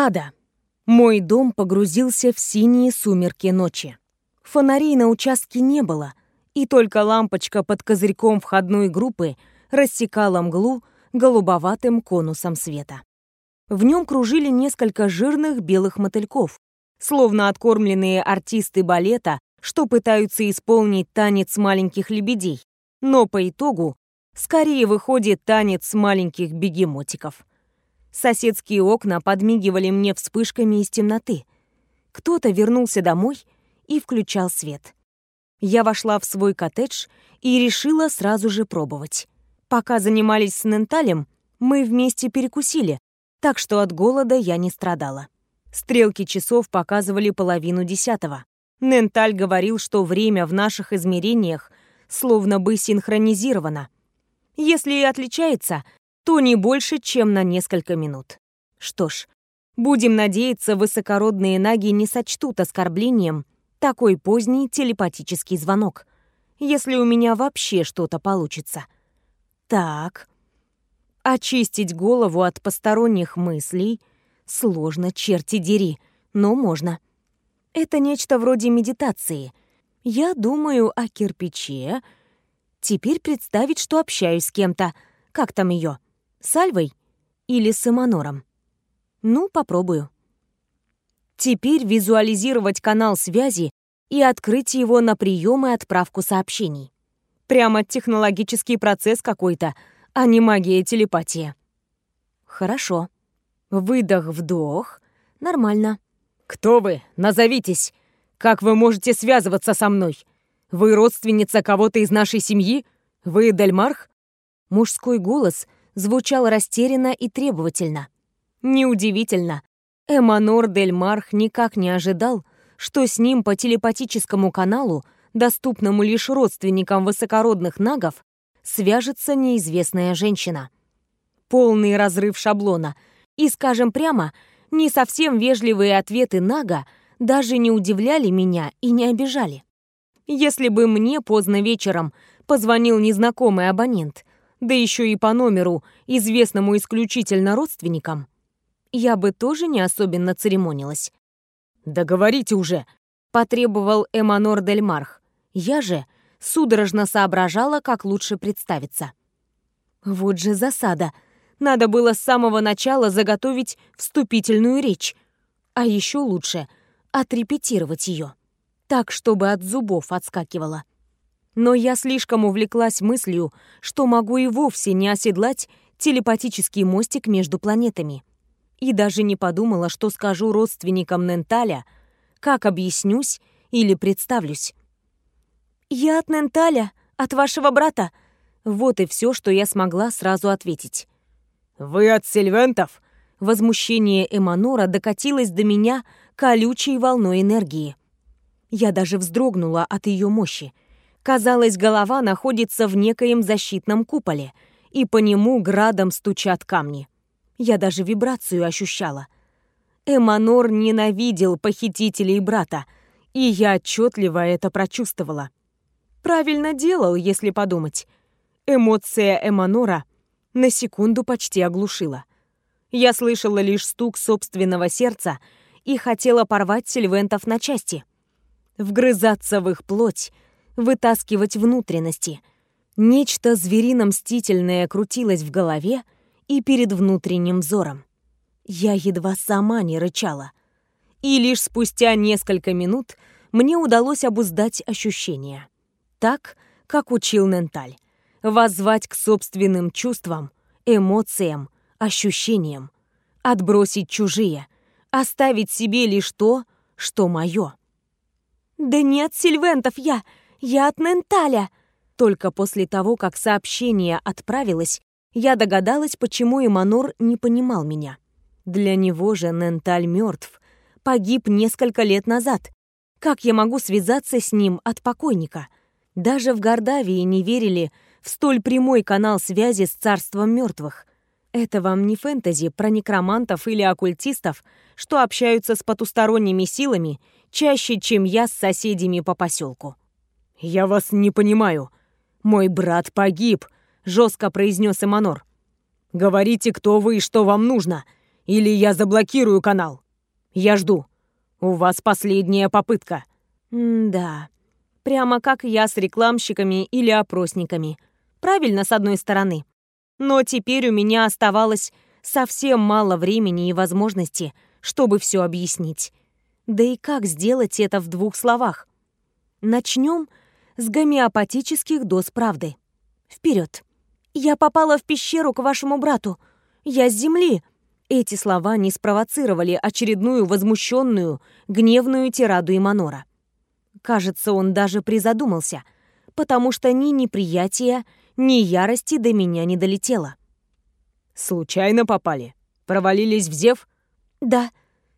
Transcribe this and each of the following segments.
Ада. Мой дом погрузился в синие сумерки ночи. Фонарей на участке не было, и только лампочка под козырьком входной группы рассекала мглу голубоватым конусом света. В нем кружили несколько жирных белых мотыльков, словно откормленные артисты балета, что пытаются исполнить танец маленьких лебедей, но по итогу скорее выходит танец маленьких бегемотиков. Соседские окна подмигивали мне вспышками из темноты. Кто-то вернулся домой и включал свет. Я вошла в свой коттедж и решила сразу же пробовать. Пока занимались с Ненталем, мы вместе перекусили, так что от голода я не страдала. Стрелки часов показывали половину десятого. Ненталь говорил, что время в наших измерениях словно бы синхронизировано. Если и отличается, то не больше, чем на несколько минут. Что ж, будем надеяться, высокородные наги не сочтут оскорблением такой поздний телепатический звонок, если у меня вообще что-то получится. Так, очистить голову от посторонних мыслей сложно, черти дери, но можно. Это нечто вроде медитации. Я думаю о кирпиче. Теперь представить, что общаюсь с кем-то. Как там ее? С Альвой? Или с Эманором? Ну, попробую. Теперь визуализировать канал связи и открыть его на прием и отправку сообщений. Прямо технологический процесс какой-то, а не магия телепатия. Хорошо. Выдох-вдох. Нормально. «Кто вы? Назовитесь! Как вы можете связываться со мной? Вы родственница кого-то из нашей семьи? Вы Дельмарх?» Мужской голос звучал растерянно и требовательно. Неудивительно. Эманор Дельмарх никак не ожидал, что с ним по телепатическому каналу, доступному лишь родственникам высокородных нагов, свяжется неизвестная женщина. Полный разрыв шаблона. И, скажем прямо, не совсем вежливые ответы Нага даже не удивляли меня и не обижали. Если бы мне поздно вечером позвонил незнакомый абонент, да еще и по номеру, известному исключительно родственникам, я бы тоже не особенно церемонилась. «Да говорите уже!» — потребовал Эманор Дель Марх. Я же судорожно соображала, как лучше представиться. Вот же засада — надо было с самого начала заготовить вступительную речь. А еще лучше — отрепетировать ее. Так, чтобы от зубов отскакивала. Но я слишком увлеклась мыслью, что могу и вовсе не оседлать телепатический мостик между планетами. И даже не подумала, что скажу родственникам Ненталя, как объяснюсь или представлюсь. «Я от Ненталя, от вашего брата», вот и все, что я смогла сразу ответить. «Вы от Сильвентов?» Возмущение Эманора докатилось до меня колючей волной энергии. Я даже вздрогнула от ее мощи. Казалось, голова находится в некоем защитном куполе, и по нему градом стучат камни. Я даже вибрацию ощущала. Эманор ненавидел похитителей брата, и я отчетливо это прочувствовала. Правильно делал, если подумать. Эмоция Эманора на секунду почти оглушила. Я слышала лишь стук собственного сердца и хотела порвать сильвентов на части. Вгрызаться в их плоть, вытаскивать внутренности. Нечто зверино-мстительное крутилось в голове и перед внутренним взором. Я едва сама не рычала. И лишь спустя несколько минут мне удалось обуздать ощущения. Так, как учил Ненталь воззвать к собственным чувствам, эмоциям, ощущениям, отбросить чужие, оставить себе лишь то, что мое. «Да нет, Сильвентов, я... я от Ненталя!» Только после того, как сообщение отправилось, я догадалась, почему Эманор не понимал меня. Для него же Ненталь мертв, погиб несколько лет назад. Как я могу связаться с ним от покойника? Даже в Гордавии не верили, в столь прямой канал связи с царством мертвых. Это вам не фэнтези про некромантов или оккультистов, что общаются с потусторонними силами чаще, чем я с соседями по поселку. «Я вас не понимаю. Мой брат погиб», — жестко произнес Эманор. «Говорите, кто вы и что вам нужно, или я заблокирую канал. Я жду. У вас последняя попытка». М-да. Прямо как я с рекламщиками или опросниками. Правильно, с одной стороны. Но теперь у меня оставалось совсем мало времени и возможности, чтобы все объяснить. Да и как сделать это в двух словах? Начнем с гомеопатических доз правды. Вперед! Я попала в пещеру к вашему брату. Я с земли. Эти слова не спровоцировали очередную возмущенную, гневную тираду Иманора. Кажется, он даже призадумался, потому что ни неприятия, ни ярости до меня не долетело. «Случайно попали? Провалились в Зев?» «Да».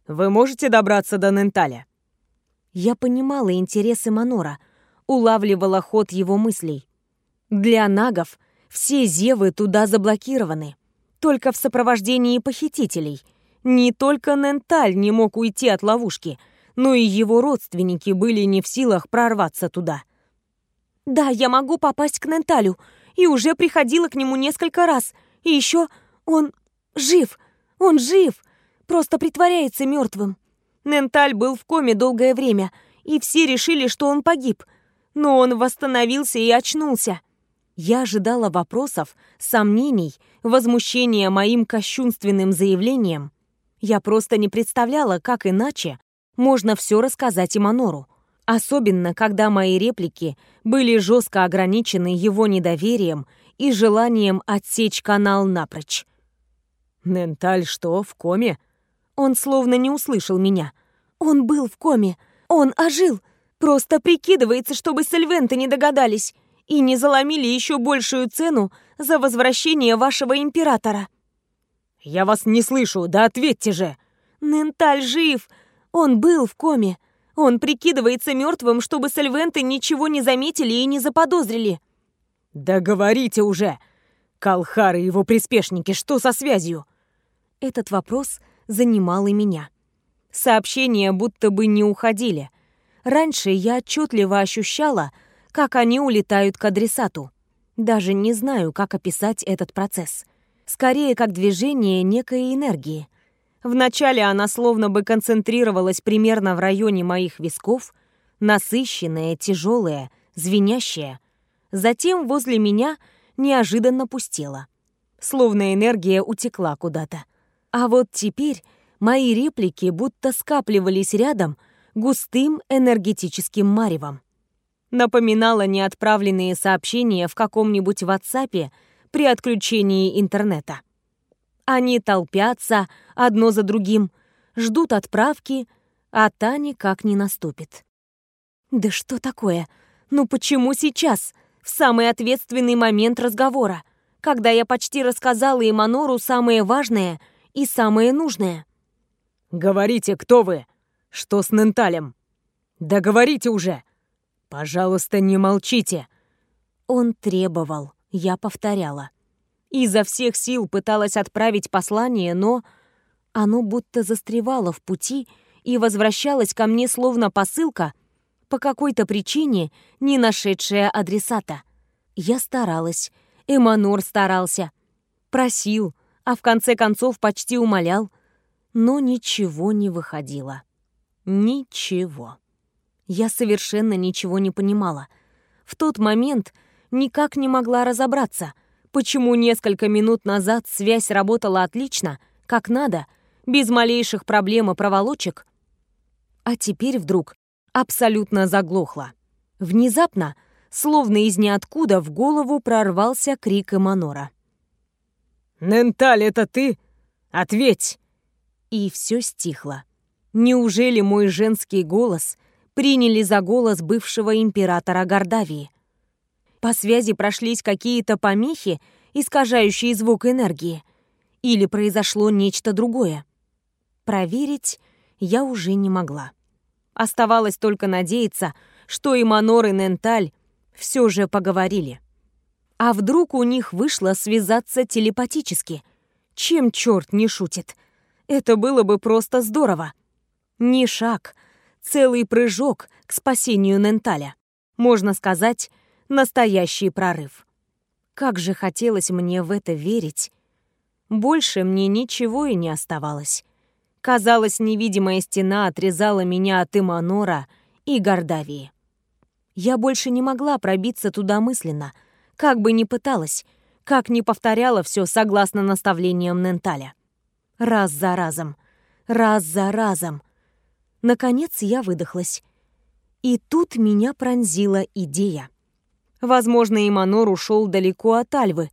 «Вы можете добраться до Ненталя?» Я понимала интересы Манора, улавливала ход его мыслей. Для нагов все Зевы туда заблокированы, только в сопровождении похитителей. Не только Ненталь не мог уйти от ловушки, но и его родственники были не в силах прорваться туда. «Да, я могу попасть к Ненталю, и уже приходила к нему несколько раз. И еще он жив, он жив, просто притворяется мертвым. Ненталь был в коме долгое время, и все решили, что он погиб. Но он восстановился и очнулся. Я ожидала вопросов, сомнений, возмущения моим кощунственным заявлением. Я просто не представляла, как иначе можно все рассказать Иманору. Особенно, когда мои реплики были жестко ограничены его недоверием и желанием отсечь канал напрочь. «Ненталь что, в коме?» Он словно не услышал меня. «Он был в коме. Он ожил. Просто прикидывается, чтобы сальвенты не догадались и не заломили еще большую цену за возвращение вашего императора». «Я вас не слышу, да ответьте же!» «Ненталь жив. Он был в коме. Он прикидывается мертвым, чтобы сальвенты ничего не заметили и не заподозрили. Да говорите уже! Калхар и его приспешники, что со связью? Этот вопрос занимал и меня. Сообщения будто бы не уходили. Раньше я отчетливо ощущала, как они улетают к адресату. Даже не знаю, как описать этот процесс. Скорее, как движение некой энергии — Вначале она словно бы концентрировалась примерно в районе моих висков, насыщенная, тяжелая, звенящая. Затем возле меня неожиданно пустела. Словно энергия утекла куда-то. А вот теперь мои реплики будто скапливались рядом густым энергетическим маревом. Напоминало неотправленные сообщения в каком-нибудь WhatsApp при отключении интернета. Они толпятся одно за другим, ждут отправки, а та никак не наступит. Да что такое? Ну почему сейчас, в самый ответственный момент разговора, когда я почти рассказала Иманору самое важное и самое нужное? «Говорите, кто вы? Что с Ненталем? Да говорите уже! Пожалуйста, не молчите!» Он требовал, я повторяла. Изо всех сил пыталась отправить послание, но оно будто застревало в пути и возвращалось ко мне словно посылка, по какой-то причине не нашедшая адресата. Я старалась, Эманор старался, просил, а в конце концов почти умолял, но ничего не выходило. Ничего. Я совершенно ничего не понимала. В тот момент никак не могла разобраться — почему несколько минут назад связь работала отлично, как надо, без малейших проблем и проволочек, а теперь вдруг абсолютно заглохла. Внезапно, словно из ниоткуда, в голову прорвался крик Эманора. «Ненталь, это ты? Ответь!» И все стихло. Неужели мой женский голос приняли за голос бывшего императора Гордавии? По связи прошлись какие-то помехи, искажающие звук энергии. Или произошло нечто другое. Проверить я уже не могла. Оставалось только надеяться, что и Манор, и Ненталь все же поговорили. А вдруг у них вышло связаться телепатически? Чем черт не шутит? Это было бы просто здорово. Не шаг, целый прыжок к спасению Ненталя. Можно сказать, Настоящий прорыв. Как же хотелось мне в это верить. Больше мне ничего и не оставалось. Казалось, невидимая стена отрезала меня от Иманора и Гордавии. Я больше не могла пробиться туда мысленно, как бы ни пыталась, как ни повторяла все согласно наставлениям Ненталя. Раз за разом, раз за разом. Наконец я выдохлась. И тут меня пронзила идея. Возможно, Иманор ушел далеко от Альвы.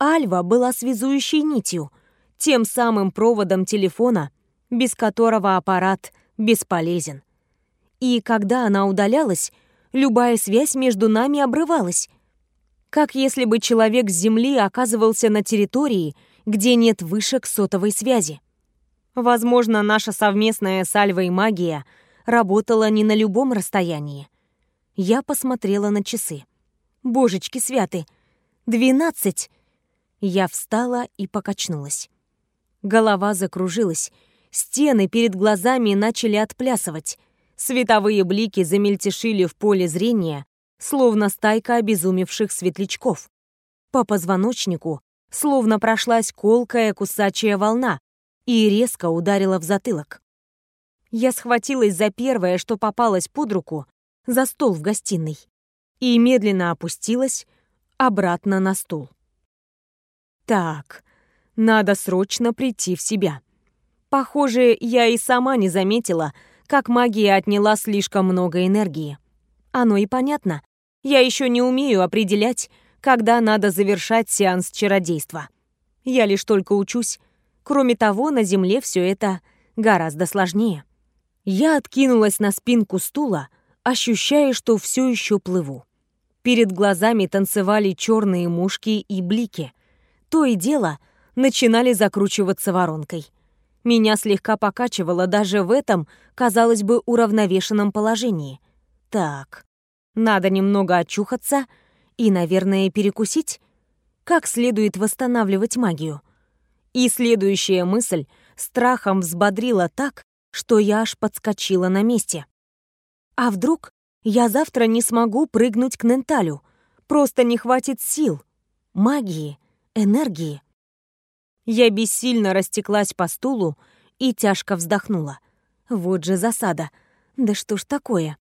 Альва была связующей нитью, тем самым проводом телефона, без которого аппарат бесполезен. И когда она удалялась, любая связь между нами обрывалась. Как если бы человек с Земли оказывался на территории, где нет вышек сотовой связи. Возможно, наша совместная с Альвой магия работала не на любом расстоянии. Я посмотрела на часы. Божечки святы! Двенадцать! Я встала и покачнулась. Голова закружилась, стены перед глазами начали отплясывать, световые блики замельтешили в поле зрения, словно стайка обезумевших светлячков. По позвоночнику словно прошлась колкая кусачая волна и резко ударила в затылок. Я схватилась за первое, что попалось под руку, за стол в гостиной, и медленно опустилась обратно на стул. Так, надо срочно прийти в себя. Похоже, я и сама не заметила, как магия отняла слишком много энергии. Оно и понятно. Я еще не умею определять, когда надо завершать сеанс чародейства. Я лишь только учусь. Кроме того, на Земле все это гораздо сложнее. Я откинулась на спинку стула, ощущая, что все еще плыву. Перед глазами танцевали черные мушки и блики. То и дело начинали закручиваться воронкой. Меня слегка покачивало даже в этом, казалось бы, уравновешенном положении. Так, надо немного очухаться и, наверное, перекусить. Как следует восстанавливать магию? И следующая мысль страхом взбодрила так, что я аж подскочила на месте. А вдруг я завтра не смогу прыгнуть к Ненталю? Просто не хватит сил, магии, энергии. Я бессильно растеклась по стулу и тяжко вздохнула. Вот же засада. Да что ж такое?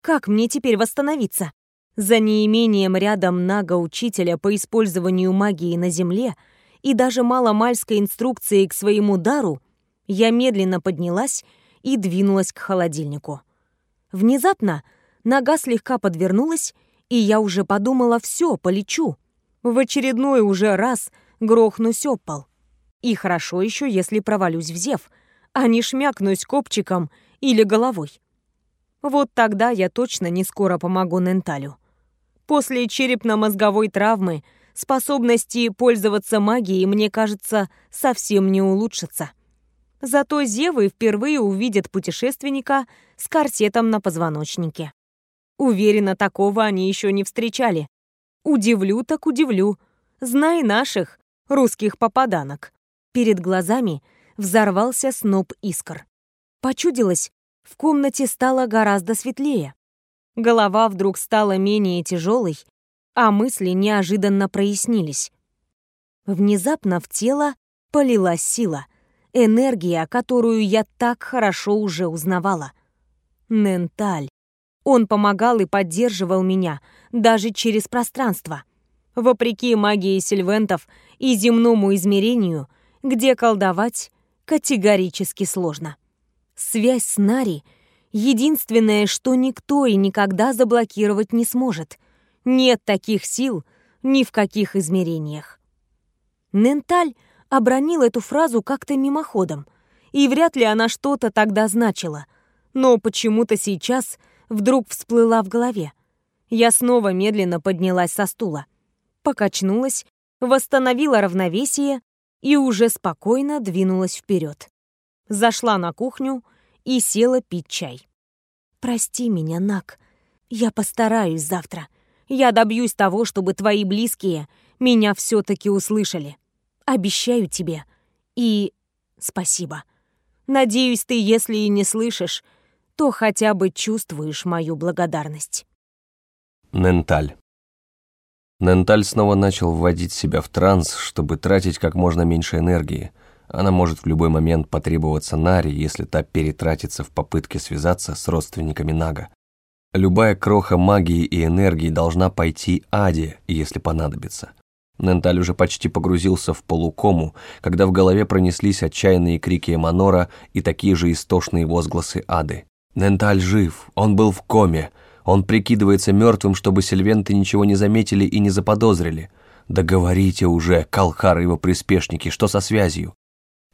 Как мне теперь восстановиться? За неимением рядом нага-учителя по использованию магии на Земле и даже маломальской инструкции к своему дару я медленно поднялась и двинулась к холодильнику. Внезапно нога слегка подвернулась, и я уже подумала, все, полечу. В очередной уже раз грохнусь об пол. И хорошо еще, если провалюсь в зев, а не шмякнусь копчиком или головой. Вот тогда я точно не скоро помогу Ненталю. После черепно-мозговой травмы способности пользоваться магией, мне кажется, совсем не улучшатся. Зато Зевы впервые увидят путешественника с корсетом на позвоночнике. Уверена, такого они еще не встречали. Удивлю так удивлю. Знай наших, русских попаданок. Перед глазами взорвался сноп искр. Почудилось, в комнате стало гораздо светлее. Голова вдруг стала менее тяжелой, а мысли неожиданно прояснились. Внезапно в тело полилась сила — Энергия, которую я так хорошо уже узнавала. Ненталь. Он помогал и поддерживал меня, даже через пространство. Вопреки магии сильвентов и земному измерению, где колдовать категорически сложно. Связь с Нари — единственное, что никто и никогда заблокировать не сможет. Нет таких сил ни в каких измерениях. Ненталь — обронил эту фразу как-то мимоходом, и вряд ли она что-то тогда значила, но почему-то сейчас вдруг всплыла в голове. Я снова медленно поднялась со стула, покачнулась, восстановила равновесие и уже спокойно двинулась вперед. Зашла на кухню и села пить чай. «Прости меня, Нак. Я постараюсь завтра. Я добьюсь того, чтобы твои близкие меня все-таки услышали». Обещаю тебе. И спасибо. Надеюсь, ты, если и не слышишь, то хотя бы чувствуешь мою благодарность. Ненталь. Ненталь снова начал вводить себя в транс, чтобы тратить как можно меньше энергии. Она может в любой момент потребоваться Наре, если та перетратится в попытке связаться с родственниками Нага. Любая кроха магии и энергии должна пойти Аде, если понадобится. Ненталь уже почти погрузился в полукому, когда в голове пронеслись отчаянные крики Эманора и такие же истошные возгласы Ады. «Ненталь жив! Он был в коме! Он прикидывается мертвым, чтобы сильвенты ничего не заметили и не заподозрили. Да говорите уже, Калхар и его приспешники, что со связью?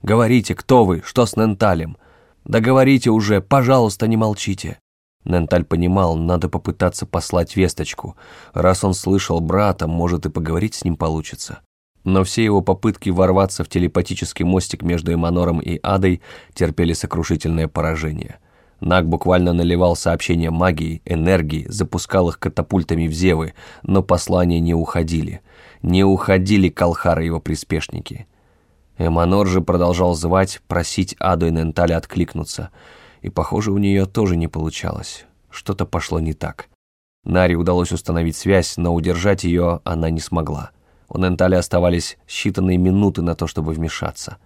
Говорите, кто вы, что с Ненталем? Да говорите уже, пожалуйста, не молчите!» Ненталь понимал, надо попытаться послать весточку. Раз он слышал брата, может и поговорить с ним получится. Но все его попытки ворваться в телепатический мостик между Эманором и Адой терпели сокрушительное поражение. Наг буквально наливал сообщения магии, энергии, запускал их катапультами в зевы, но послания не уходили. Не уходили Калхар и его приспешники. Эманор же продолжал звать, просить Аду и Ненталя откликнуться — и, похоже, у нее тоже не получалось. Что-то пошло не так. Наре удалось установить связь, но удержать ее она не смогла. У Нентали оставались считанные минуты на то, чтобы вмешаться.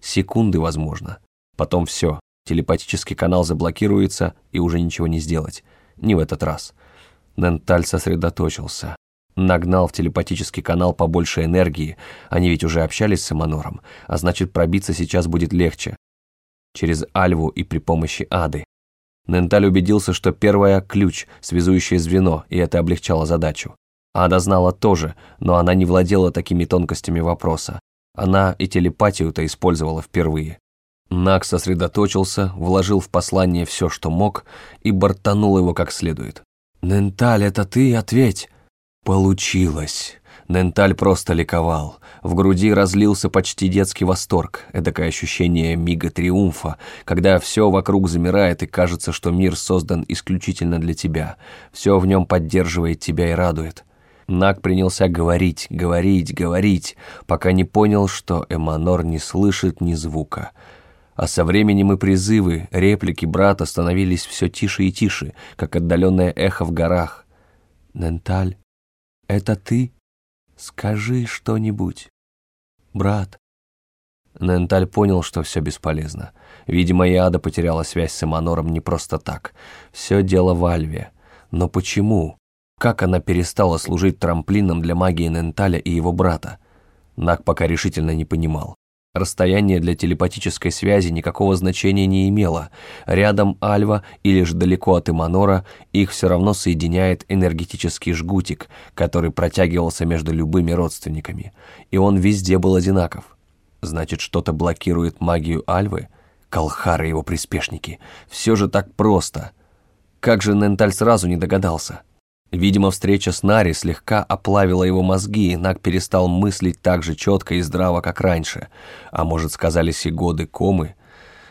Секунды, возможно. Потом все. Телепатический канал заблокируется, и уже ничего не сделать. Не в этот раз. Ненталь сосредоточился. Нагнал в телепатический канал побольше энергии. Они ведь уже общались с Эманором, а значит, пробиться сейчас будет легче через Альву и при помощи Ады. Ненталь убедился, что первая – ключ, связующее звено, и это облегчало задачу. Ада знала тоже, но она не владела такими тонкостями вопроса. Она и телепатию-то использовала впервые. Нак сосредоточился, вложил в послание все, что мог, и бортанул его как следует. «Ненталь, это ты? Ответь!» «Получилось!» Ненталь просто ликовал. В груди разлился почти детский восторг, эдакое ощущение мига триумфа, когда все вокруг замирает и кажется, что мир создан исключительно для тебя. Все в нем поддерживает тебя и радует. Наг принялся говорить, говорить, говорить, пока не понял, что Эманор не слышит ни звука. А со временем и призывы, реплики брата становились все тише и тише, как отдаленное эхо в горах. «Ненталь, это ты?» Скажи что-нибудь, брат. Ненталь понял, что все бесполезно. Видимо, и Ада потеряла связь с Эманором не просто так. Все дело в Альве. Но почему? Как она перестала служить трамплином для магии Ненталя и его брата? Нак пока решительно не понимал. Расстояние для телепатической связи никакого значения не имело. Рядом Альва или же далеко от Иманора их все равно соединяет энергетический жгутик, который протягивался между любыми родственниками. И он везде был одинаков. Значит, что-то блокирует магию Альвы? Калхары его приспешники. Все же так просто. Как же Ненталь сразу не догадался? Видимо, встреча с Нари слегка оплавила его мозги, и Наг перестал мыслить так же четко и здраво, как раньше. А может, сказались и годы комы?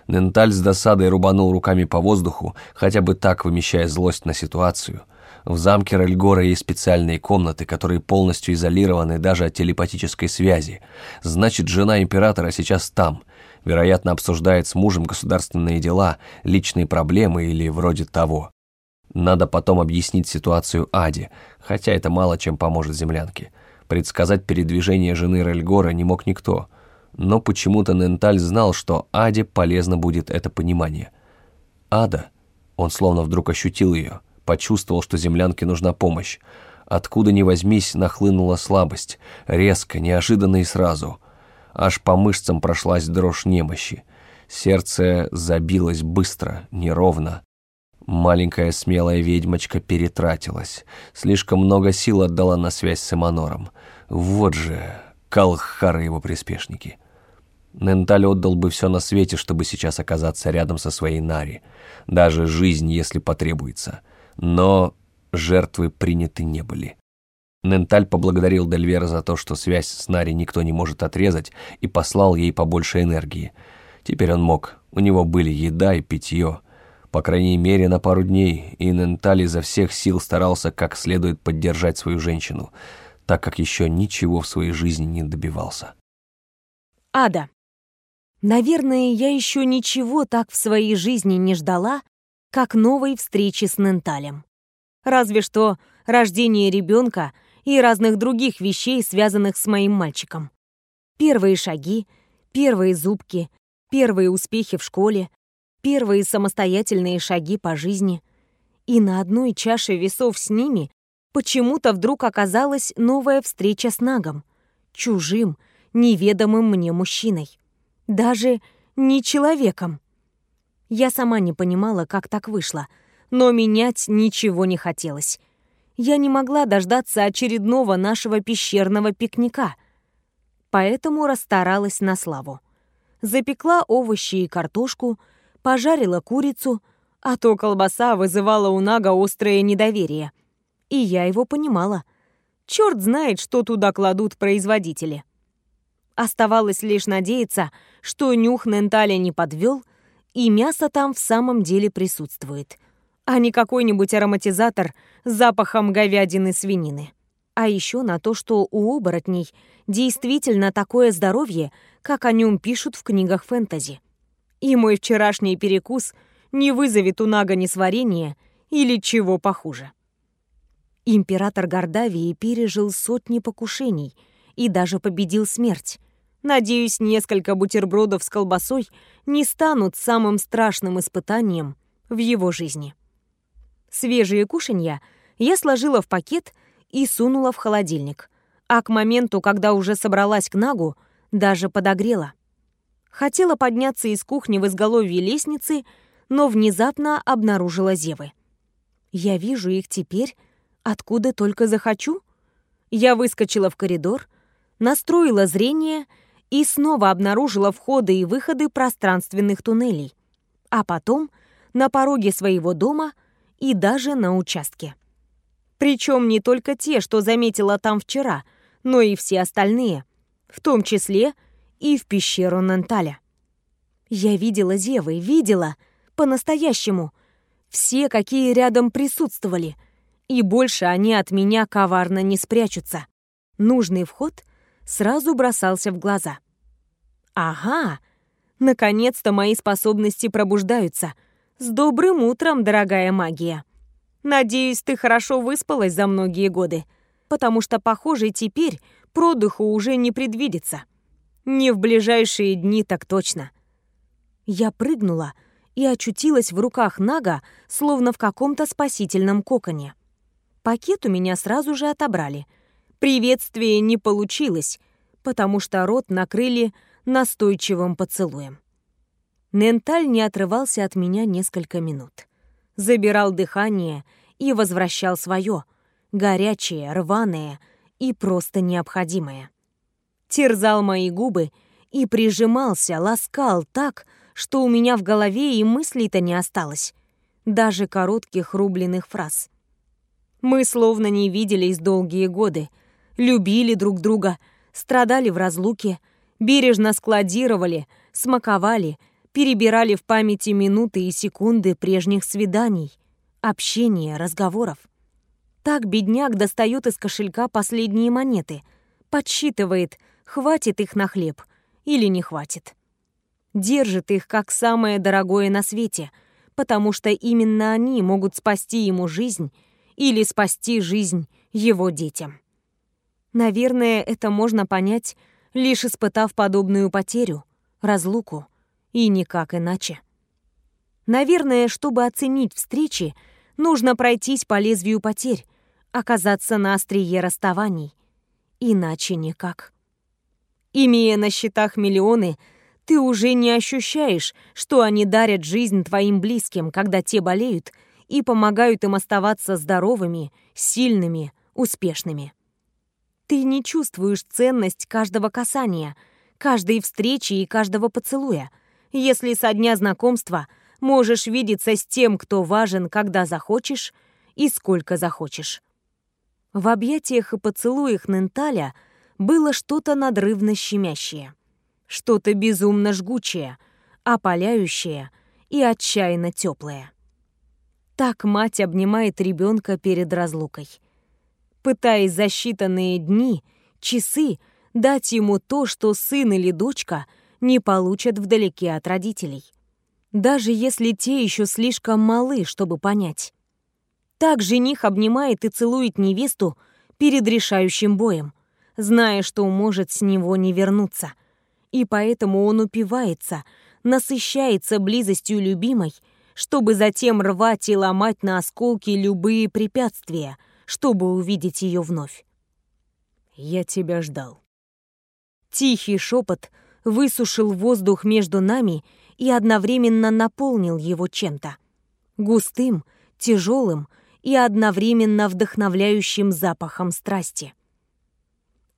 Ненталь с досадой рубанул руками по воздуху, хотя бы так вымещая злость на ситуацию. В замке Рельгора есть специальные комнаты, которые полностью изолированы даже от телепатической связи. Значит, жена императора сейчас там. Вероятно, обсуждает с мужем государственные дела, личные проблемы или вроде того. Надо потом объяснить ситуацию Аде, хотя это мало чем поможет землянке. Предсказать передвижение жены Рельгора не мог никто. Но почему-то Ненталь знал, что Аде полезно будет это понимание. Ада, он словно вдруг ощутил ее, почувствовал, что землянке нужна помощь. Откуда ни возьмись, нахлынула слабость, резко, неожиданно и сразу. Аж по мышцам прошлась дрожь немощи. Сердце забилось быстро, неровно. Маленькая смелая ведьмочка перетратилась. Слишком много сил отдала на связь с Эманором. Вот же, Калхар и его приспешники. Ненталь отдал бы все на свете, чтобы сейчас оказаться рядом со своей Нари. Даже жизнь, если потребуется. Но жертвы приняты не были. Ненталь поблагодарил Дельвера за то, что связь с Нари никто не может отрезать, и послал ей побольше энергии. Теперь он мог. У него были еда и питье. По крайней мере, на пару дней, и Ненталь изо всех сил старался как следует поддержать свою женщину, так как еще ничего в своей жизни не добивался. Ада. Наверное, я еще ничего так в своей жизни не ждала, как новой встречи с Ненталем. Разве что рождение ребенка и разных других вещей, связанных с моим мальчиком. Первые шаги, первые зубки, первые успехи в школе, первые самостоятельные шаги по жизни. И на одной чаше весов с ними почему-то вдруг оказалась новая встреча с Нагом, чужим, неведомым мне мужчиной. Даже не человеком. Я сама не понимала, как так вышло, но менять ничего не хотелось. Я не могла дождаться очередного нашего пещерного пикника, поэтому расстаралась на славу. Запекла овощи и картошку, пожарила курицу, а то колбаса вызывала у Нага острое недоверие. И я его понимала. Черт знает, что туда кладут производители. Оставалось лишь надеяться, что нюх Ненталя не подвел, и мясо там в самом деле присутствует, а не какой-нибудь ароматизатор с запахом говядины свинины. А еще на то, что у оборотней действительно такое здоровье, как о нем пишут в книгах фэнтези. И мой вчерашний перекус не вызовет у Нага несварения или чего похуже. Император Гордавии пережил сотни покушений и даже победил смерть. Надеюсь, несколько бутербродов с колбасой не станут самым страшным испытанием в его жизни. Свежие кушанья я сложила в пакет и сунула в холодильник, а к моменту, когда уже собралась к Нагу, даже подогрела. Хотела подняться из кухни в изголовье лестницы, но внезапно обнаружила зевы. Я вижу их теперь, откуда только захочу. Я выскочила в коридор, настроила зрение и снова обнаружила входы и выходы пространственных туннелей, а потом на пороге своего дома и даже на участке. Причем не только те, что заметила там вчера, но и все остальные, в том числе и в пещеру Нанталя. Я видела Зевы, видела, по-настоящему, все, какие рядом присутствовали, и больше они от меня коварно не спрячутся. Нужный вход сразу бросался в глаза. «Ага! Наконец-то мои способности пробуждаются. С добрым утром, дорогая магия! Надеюсь, ты хорошо выспалась за многие годы, потому что, похоже, теперь продыху уже не предвидится. Не в ближайшие дни так точно». Я прыгнула и очутилась в руках Нага, словно в каком-то спасительном коконе. Пакет у меня сразу же отобрали — Приветствие не получилось, потому что рот накрыли настойчивым поцелуем. Ненталь не отрывался от меня несколько минут. Забирал дыхание и возвращал свое, горячее, рваное и просто необходимое. Терзал мои губы и прижимался, ласкал так, что у меня в голове и мыслей-то не осталось, даже коротких рубленых фраз. Мы словно не виделись долгие годы, любили друг друга, страдали в разлуке, бережно складировали, смаковали, перебирали в памяти минуты и секунды прежних свиданий, общения, разговоров. Так бедняк достает из кошелька последние монеты, подсчитывает, хватит их на хлеб или не хватит. Держит их как самое дорогое на свете, потому что именно они могут спасти ему жизнь или спасти жизнь его детям. Наверное, это можно понять, лишь испытав подобную потерю, разлуку, и никак иначе. Наверное, чтобы оценить встречи, нужно пройтись по лезвию потерь, оказаться на острие расставаний. Иначе никак. Имея на счетах миллионы, ты уже не ощущаешь, что они дарят жизнь твоим близким, когда те болеют, и помогают им оставаться здоровыми, сильными, успешными. Ты не чувствуешь ценность каждого касания, каждой встречи и каждого поцелуя, если со дня знакомства можешь видеться с тем, кто важен, когда захочешь и сколько захочешь. В объятиях и поцелуях Ненталя было что-то надрывно щемящее, что-то безумно жгучее, опаляющее и отчаянно теплое. Так мать обнимает ребенка перед разлукой — пытаясь за считанные дни, часы дать ему то, что сын или дочка не получат вдалеке от родителей. Даже если те еще слишком малы, чтобы понять. Так жених обнимает и целует невесту перед решающим боем, зная, что может с него не вернуться. И поэтому он упивается, насыщается близостью любимой, чтобы затем рвать и ломать на осколки любые препятствия, чтобы увидеть ее вновь. «Я тебя ждал». Тихий шепот высушил воздух между нами и одновременно наполнил его чем-то. Густым, тяжелым и одновременно вдохновляющим запахом страсти.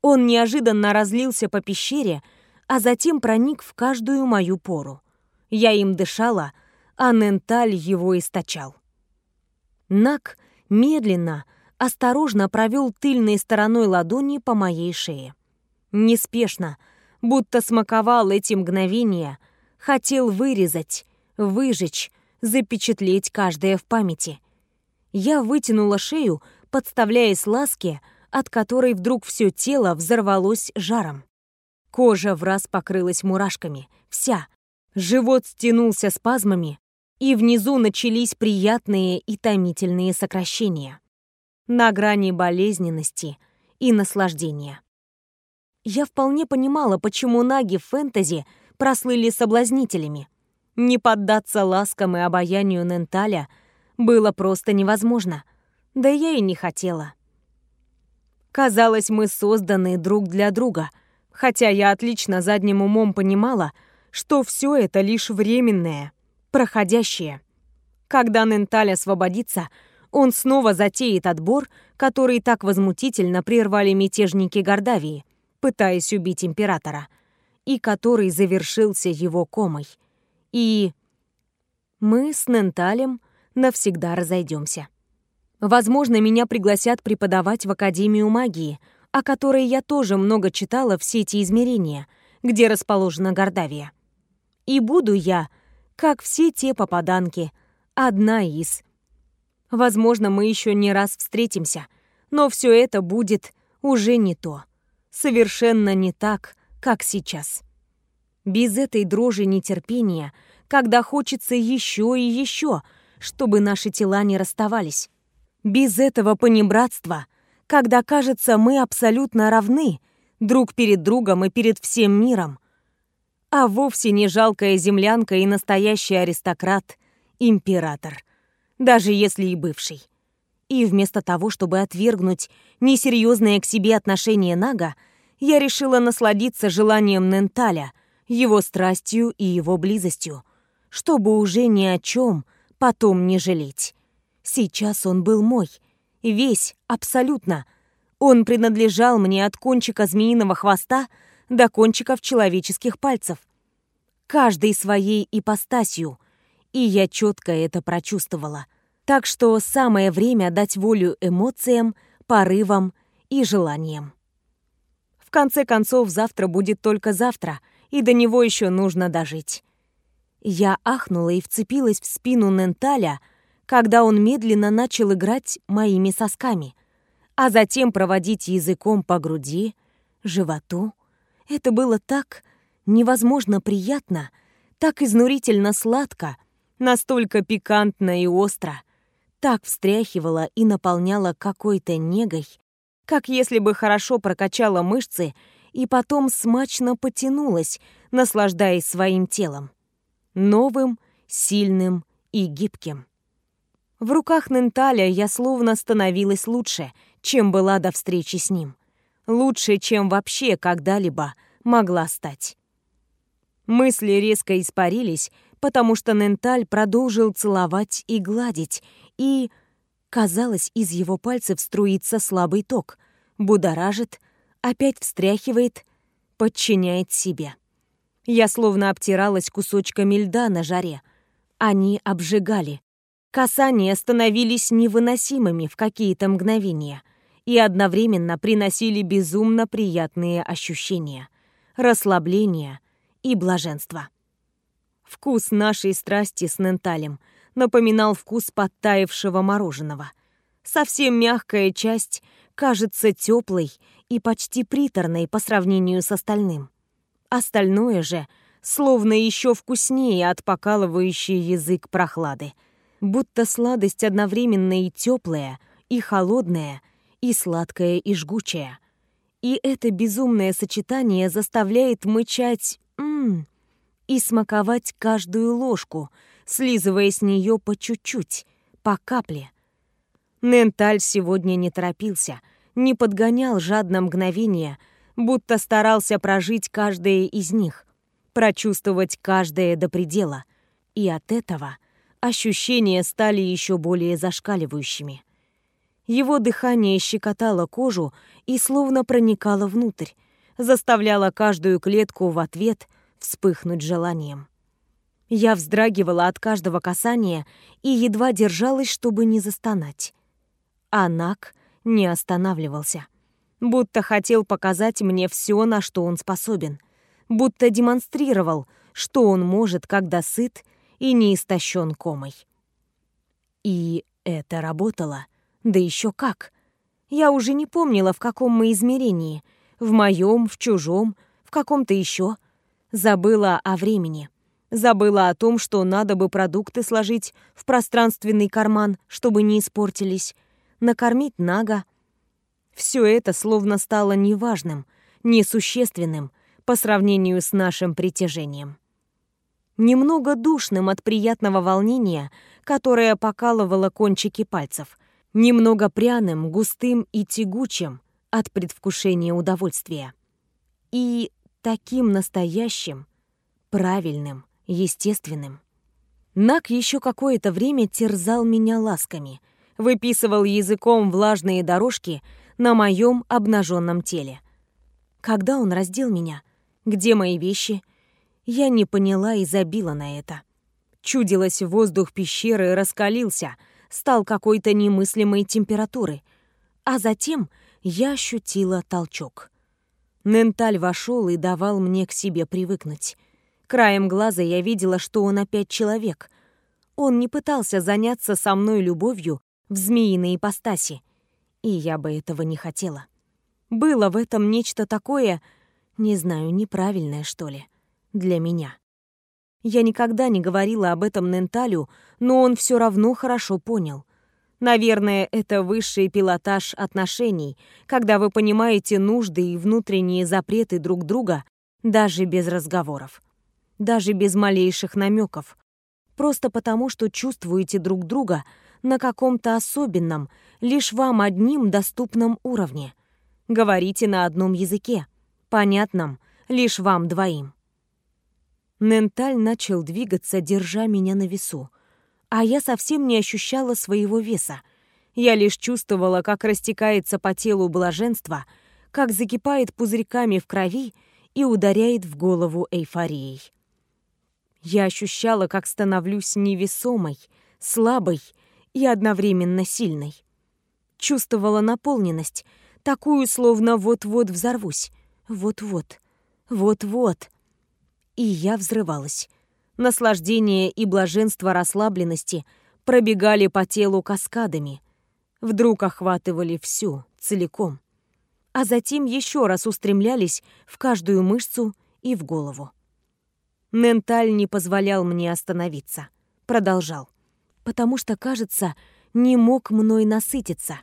Он неожиданно разлился по пещере, а затем проник в каждую мою пору. Я им дышала, а Ненталь его источал. Нак медленно, осторожно провел тыльной стороной ладони по моей шее. Неспешно, будто смаковал эти мгновения, хотел вырезать, выжечь, запечатлеть каждое в памяти. Я вытянула шею, подставляясь ласке, от которой вдруг все тело взорвалось жаром. Кожа в раз покрылась мурашками, вся. Живот стянулся спазмами, и внизу начались приятные и томительные сокращения. На грани болезненности и наслаждения. Я вполне понимала, почему наги в фэнтези прослыли соблазнителями. Не поддаться ласкам и обаянию Ненталя было просто невозможно. Да я и не хотела. Казалось, мы созданы друг для друга, хотя я отлично задним умом понимала, что все это лишь временное, проходящее. Когда Ненталь освободится, он снова затеет отбор, который так возмутительно прервали мятежники Гордавии, пытаясь убить императора, и который завершился его комой. И мы с Ненталем навсегда разойдемся. Возможно, меня пригласят преподавать в Академию магии, о которой я тоже много читала в сети измерения, где расположена Гордавия. И буду я, как все те попаданки, одна из. Возможно, мы еще не раз встретимся, но все это будет уже не то. Совершенно не так, как сейчас. Без этой дрожи нетерпения, когда хочется еще и еще, чтобы наши тела не расставались. Без этого понебратства, когда кажется, мы абсолютно равны друг перед другом и перед всем миром, а вовсе не жалкая землянка и настоящий аристократ, император, даже если и бывший. И вместо того, чтобы отвергнуть несерьезное к себе отношение Нага, я решила насладиться желанием Ненталя, его страстью и его близостью, чтобы уже ни о чем потом не жалеть. Сейчас он был мой. Весь, абсолютно. Он принадлежал мне от кончика змеиного хвоста до кончиков человеческих пальцев. Каждой своей ипостасью. И я четко это прочувствовала. Так что самое время дать волю эмоциям, порывам и желаниям. В конце концов, завтра будет только завтра, и до него еще нужно дожить. Я ахнула и вцепилась в спину Ненталя, когда он медленно начал играть моими сосками, а затем проводить языком по груди, животу. Это было так невозможно приятно, так изнурительно сладко, настолько пикантно и остро, так встряхивало и наполняло какой-то негой, как если бы хорошо прокачала мышцы и потом смачно потянулась, наслаждаясь своим телом. Новым, сильным и гибким. В руках Ненталя я словно становилась лучше, чем была до встречи с ним. Лучше, чем вообще когда-либо могла стать. Мысли резко испарились, потому что Ненталь продолжил целовать и гладить, и, казалось, из его пальцев струится слабый ток, будоражит, опять встряхивает, подчиняет себе. Я словно обтиралась кусочками льда на жаре. Они обжигали, Касания становились невыносимыми в какие-то мгновения и одновременно приносили безумно приятные ощущения, расслабление и блаженство. Вкус нашей страсти с Ненталем напоминал вкус подтаявшего мороженого. Совсем мягкая часть кажется теплой и почти приторной по сравнению с остальным. Остальное же словно еще вкуснее от покалывающей язык прохлады — будто сладость одновременно и теплая, и холодная, и сладкое, и жгучее. И это безумное сочетание заставляет мычать «ммм» и смаковать каждую ложку, слизывая с нее по чуть-чуть, по капле. Ненталь сегодня не торопился, не подгонял жадно мгновение, будто старался прожить каждое из них, прочувствовать каждое до предела. И от этого ощущения стали еще более зашкаливающими. Его дыхание щекотало кожу и словно проникало внутрь, заставляло каждую клетку в ответ вспыхнуть желанием. Я вздрагивала от каждого касания и едва держалась, чтобы не застонать. А Нак не останавливался. Будто хотел показать мне все, на что он способен. Будто демонстрировал, что он может, когда сыт и не истощен комой. И это работало. Да еще как. Я уже не помнила, в каком мы измерении. В моем, в чужом, в каком-то еще. Забыла о времени. Забыла о том, что надо бы продукты сложить в пространственный карман, чтобы не испортились. Накормить Нага. Все это словно стало неважным, несущественным по сравнению с нашим притяжением немного душным от приятного волнения, которое покалывало кончики пальцев, немного пряным, густым и тягучим от предвкушения удовольствия. И таким настоящим, правильным, естественным. Нак еще какое-то время терзал меня ласками, выписывал языком влажные дорожки на моем обнаженном теле. Когда он раздел меня? Где мои вещи? Я не поняла и забила на это. Чудилось, воздух пещеры раскалился, стал какой-то немыслимой температуры. А затем я ощутила толчок. Ненталь вошел и давал мне к себе привыкнуть. Краем глаза я видела, что он опять человек. Он не пытался заняться со мной любовью в змеиной ипостаси. И я бы этого не хотела. Было в этом нечто такое, не знаю, неправильное, что ли для меня. Я никогда не говорила об этом Ненталю, но он все равно хорошо понял. Наверное, это высший пилотаж отношений, когда вы понимаете нужды и внутренние запреты друг друга даже без разговоров, даже без малейших намеков, просто потому, что чувствуете друг друга на каком-то особенном, лишь вам одним доступном уровне. Говорите на одном языке, понятном лишь вам двоим. Ненталь начал двигаться, держа меня на весу. А я совсем не ощущала своего веса. Я лишь чувствовала, как растекается по телу блаженство, как закипает пузырьками в крови и ударяет в голову эйфорией. Я ощущала, как становлюсь невесомой, слабой и одновременно сильной. Чувствовала наполненность, такую, словно вот-вот взорвусь. Вот-вот, вот-вот и я взрывалась. Наслаждение и блаженство расслабленности пробегали по телу каскадами, вдруг охватывали всю, целиком, а затем еще раз устремлялись в каждую мышцу и в голову. Менталь не позволял мне остановиться, продолжал, потому что, кажется, не мог мной насытиться,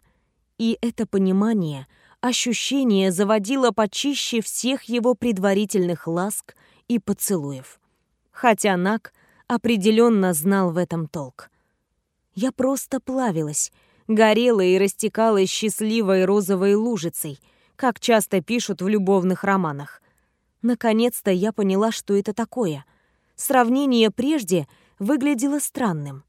и это понимание, ощущение заводило почище всех его предварительных ласк и поцелуев. Хотя Нак определенно знал в этом толк. Я просто плавилась, горела и растекалась счастливой розовой лужицей, как часто пишут в любовных романах. Наконец-то я поняла, что это такое. Сравнение прежде выглядело странным.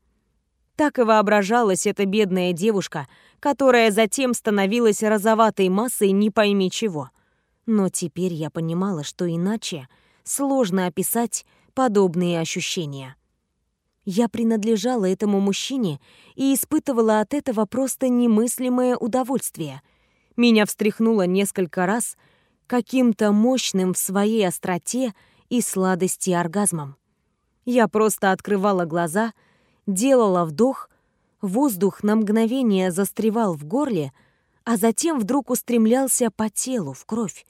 Так и воображалась эта бедная девушка, которая затем становилась розоватой массой не пойми чего. Но теперь я понимала, что иначе сложно описать подобные ощущения. Я принадлежала этому мужчине и испытывала от этого просто немыслимое удовольствие. Меня встряхнуло несколько раз каким-то мощным в своей остроте и сладости оргазмом. Я просто открывала глаза, делала вдох, воздух на мгновение застревал в горле, а затем вдруг устремлялся по телу, в кровь,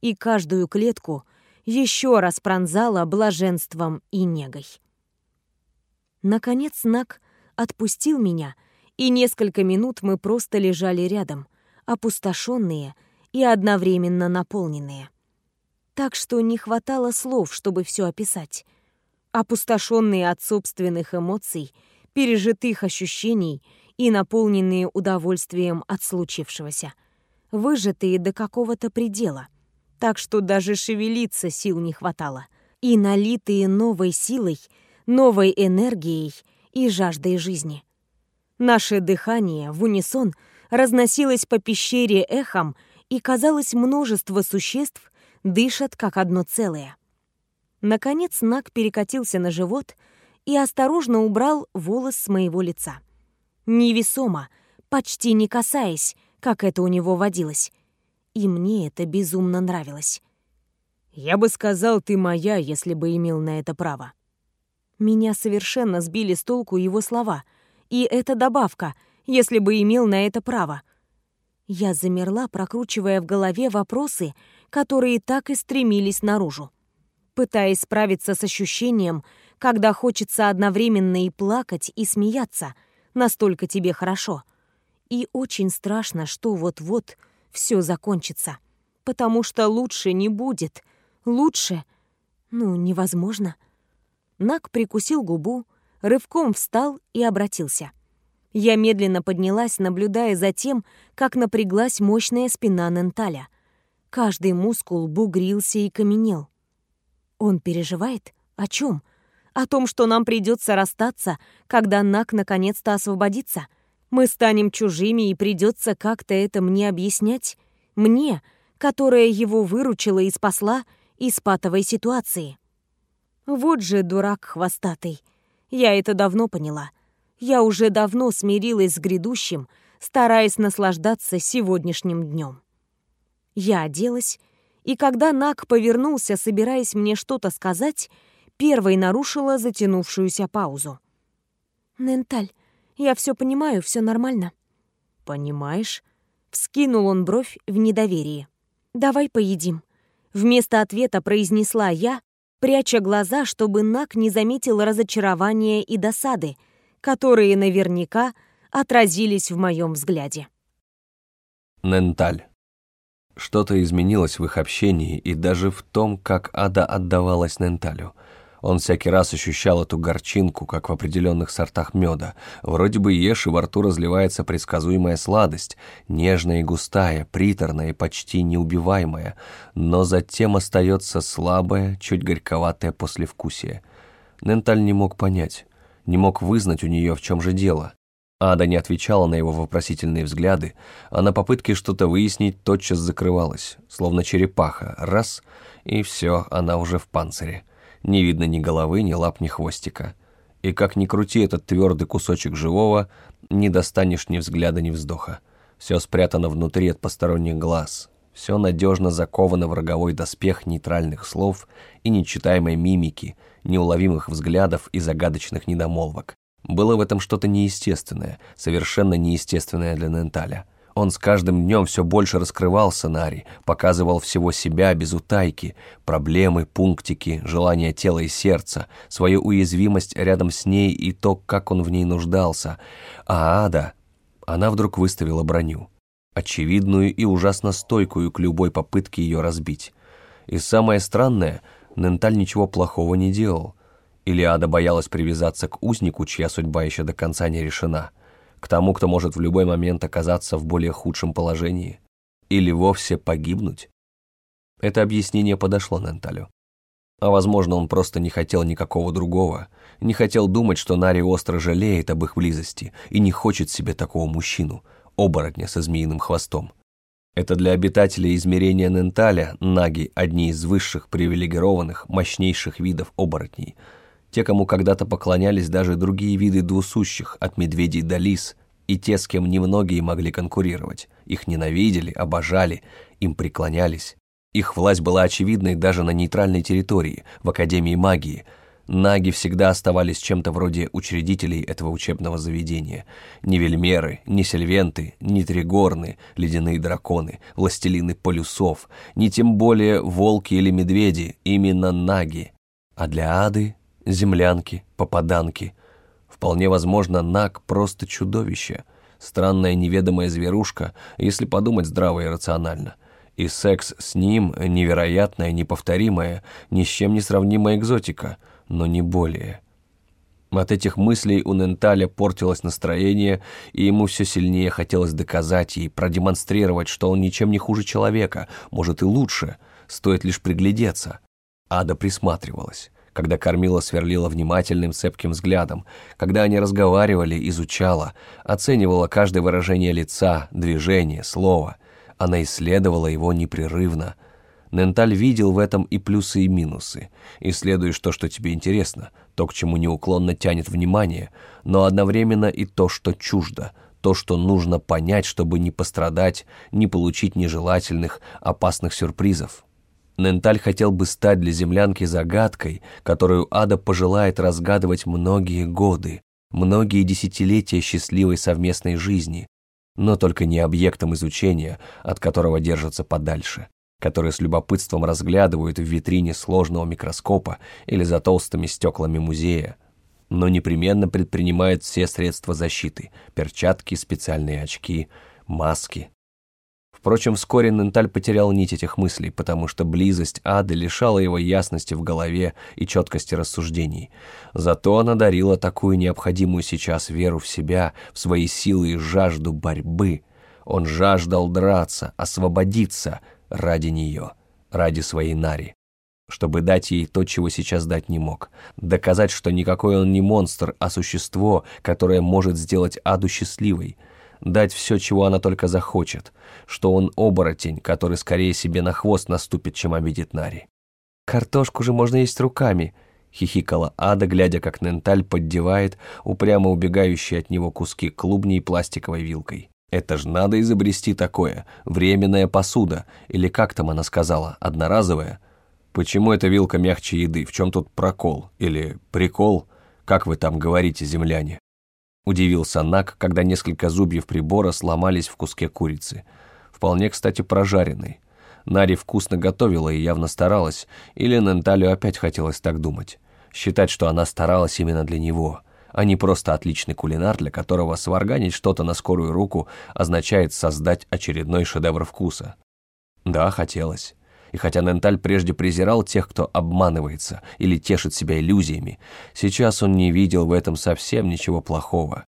и каждую клетку еще раз пронзала блаженством и негой. Наконец Нак отпустил меня, и несколько минут мы просто лежали рядом, опустошенные и одновременно наполненные. Так что не хватало слов, чтобы все описать. Опустошенные от собственных эмоций, пережитых ощущений и наполненные удовольствием от случившегося. Выжатые до какого-то предела. Так что даже шевелиться сил не хватало. И налитые новой силой, новой энергией и жаждой жизни. Наше дыхание в унисон разносилось по пещере эхом, и, казалось, множество существ дышат как одно целое. Наконец Нак перекатился на живот и осторожно убрал волос с моего лица. Невесомо, почти не касаясь, как это у него водилось. И мне это безумно нравилось. «Я бы сказал, ты моя, если бы имел на это право». Меня совершенно сбили с толку его слова. И эта добавка, если бы имел на это право. Я замерла, прокручивая в голове вопросы, которые так и стремились наружу. Пытаясь справиться с ощущением, когда хочется одновременно и плакать, и смеяться, настолько тебе хорошо. И очень страшно, что вот-вот все закончится. Потому что лучше не будет. Лучше... Ну, невозможно. Нак прикусил губу, рывком встал и обратился. Я медленно поднялась, наблюдая за тем, как напряглась мощная спина Ненталя. Каждый мускул бугрился и каменел. Он переживает? О чем? О том, что нам придется расстаться, когда Нак наконец-то освободится? Мы станем чужими, и придется как-то это мне объяснять? Мне, которая его выручила и спасла из патовой ситуации. Вот же дурак хвостатый. Я это давно поняла. Я уже давно смирилась с грядущим, стараясь наслаждаться сегодняшним днем. Я оделась, и когда Нак повернулся, собираясь мне что-то сказать, первой нарушила затянувшуюся паузу. «Ненталь, я все понимаю, все нормально». «Понимаешь?» — вскинул он бровь в недоверии. «Давай поедим». Вместо ответа произнесла я, пряча глаза, чтобы Нак не заметил разочарования и досады, которые наверняка отразились в моем взгляде. Ненталь. Что-то изменилось в их общении и даже в том, как Ада отдавалась Ненталю. Он всякий раз ощущал эту горчинку, как в определенных сортах меда. Вроде бы ешь, и во рту разливается предсказуемая сладость, нежная и густая, приторная и почти неубиваемая, но затем остается слабое, чуть горьковатое послевкусие. Ненталь не мог понять, не мог вызнать у нее, в чем же дело. Ада не отвечала на его вопросительные взгляды, а на попытки что-то выяснить тотчас закрывалась, словно черепаха, раз, и все, она уже в панцире. Не видно ни головы, ни лап, ни хвостика. И как ни крути этот твердый кусочек живого, не достанешь ни взгляда, ни вздоха. Все спрятано внутри от посторонних глаз, все надежно заковано в роговой доспех нейтральных слов и нечитаемой мимики, неуловимых взглядов и загадочных недомолвок. Было в этом что-то неестественное, совершенно неестественное для Ненталя. Он с каждым днем все больше раскрывал сценарий, показывал всего себя без утайки, проблемы, пунктики, желания тела и сердца, свою уязвимость рядом с ней и то, как он в ней нуждался. А Ада, она вдруг выставила броню. Очевидную и ужасно стойкую к любой попытке ее разбить. И самое странное, Ненталь ничего плохого не делал. Илиада боялась привязаться к узнику, чья судьба еще до конца не решена, к тому, кто может в любой момент оказаться в более худшем положении, или вовсе погибнуть. Это объяснение подошло Ненталю. А возможно, он просто не хотел никакого другого, не хотел думать, что Нари остро жалеет об их близости и не хочет себе такого мужчину, оборотня со змеиным хвостом. Это для обитателей измерения Ненталя наги – одни из высших, привилегированных, мощнейших видов оборотней – те, кому когда-то поклонялись даже другие виды двусущих, от медведей до лис, и те, с кем немногие могли конкурировать. Их ненавидели, обожали, им преклонялись. Их власть была очевидной даже на нейтральной территории, в Академии магии. Наги всегда оставались чем-то вроде учредителей этого учебного заведения. Ни вельмеры, ни сельвенты, ни тригорны, ледяные драконы, властелины полюсов, ни тем более волки или медведи, именно наги. А для Ады землянки, попаданки. Вполне возможно, Наг просто чудовище, Странная неведомая зверушка, если подумать здраво и рационально. И секс с ним — невероятная, неповторимая, ни с чем не сравнимая экзотика, но не более. От этих мыслей у Ненталя портилось настроение, и ему все сильнее хотелось доказать и продемонстрировать, что он ничем не хуже человека, может и лучше, стоит лишь приглядеться. Ада присматривалась когда кормила сверлила внимательным цепким взглядом, когда они разговаривали, изучала, оценивала каждое выражение лица, движение, слово. Она исследовала его непрерывно. Ненталь видел в этом и плюсы, и минусы. Исследуешь то, что тебе интересно, то, к чему неуклонно тянет внимание, но одновременно и то, что чуждо, то, что нужно понять, чтобы не пострадать, не получить нежелательных, опасных сюрпризов. Ненталь хотел бы стать для землянки загадкой, которую Ада пожелает разгадывать многие годы, многие десятилетия счастливой совместной жизни, но только не объектом изучения, от которого держатся подальше, который с любопытством разглядывают в витрине сложного микроскопа или за толстыми стеклами музея, но непременно предпринимает все средства защиты – перчатки, специальные очки, маски – Впрочем, вскоре Ненталь потерял нить этих мыслей, потому что близость ады лишала его ясности в голове и четкости рассуждений. Зато она дарила такую необходимую сейчас веру в себя, в свои силы и жажду борьбы. Он жаждал драться, освободиться ради нее, ради своей Нари чтобы дать ей то, чего сейчас дать не мог. Доказать, что никакой он не монстр, а существо, которое может сделать Аду счастливой — дать все, чего она только захочет, что он оборотень, который скорее себе на хвост наступит, чем обидит Нари. «Картошку же можно есть руками», — хихикала Ада, глядя, как Ненталь поддевает упрямо убегающие от него куски клубней пластиковой вилкой. «Это ж надо изобрести такое, временная посуда, или как там она сказала, одноразовая? Почему эта вилка мягче еды, в чем тут прокол, или прикол, как вы там говорите, земляне?» Удивился Нак, когда несколько зубьев прибора сломались в куске курицы. Вполне, кстати, прожаренной. Нари вкусно готовила и явно старалась, или Ненталю опять хотелось так думать. Считать, что она старалась именно для него, а не просто отличный кулинар, для которого сварганить что-то на скорую руку означает создать очередной шедевр вкуса. Да, хотелось. И хотя Ненталь прежде презирал тех, кто обманывается или тешит себя иллюзиями, сейчас он не видел в этом совсем ничего плохого.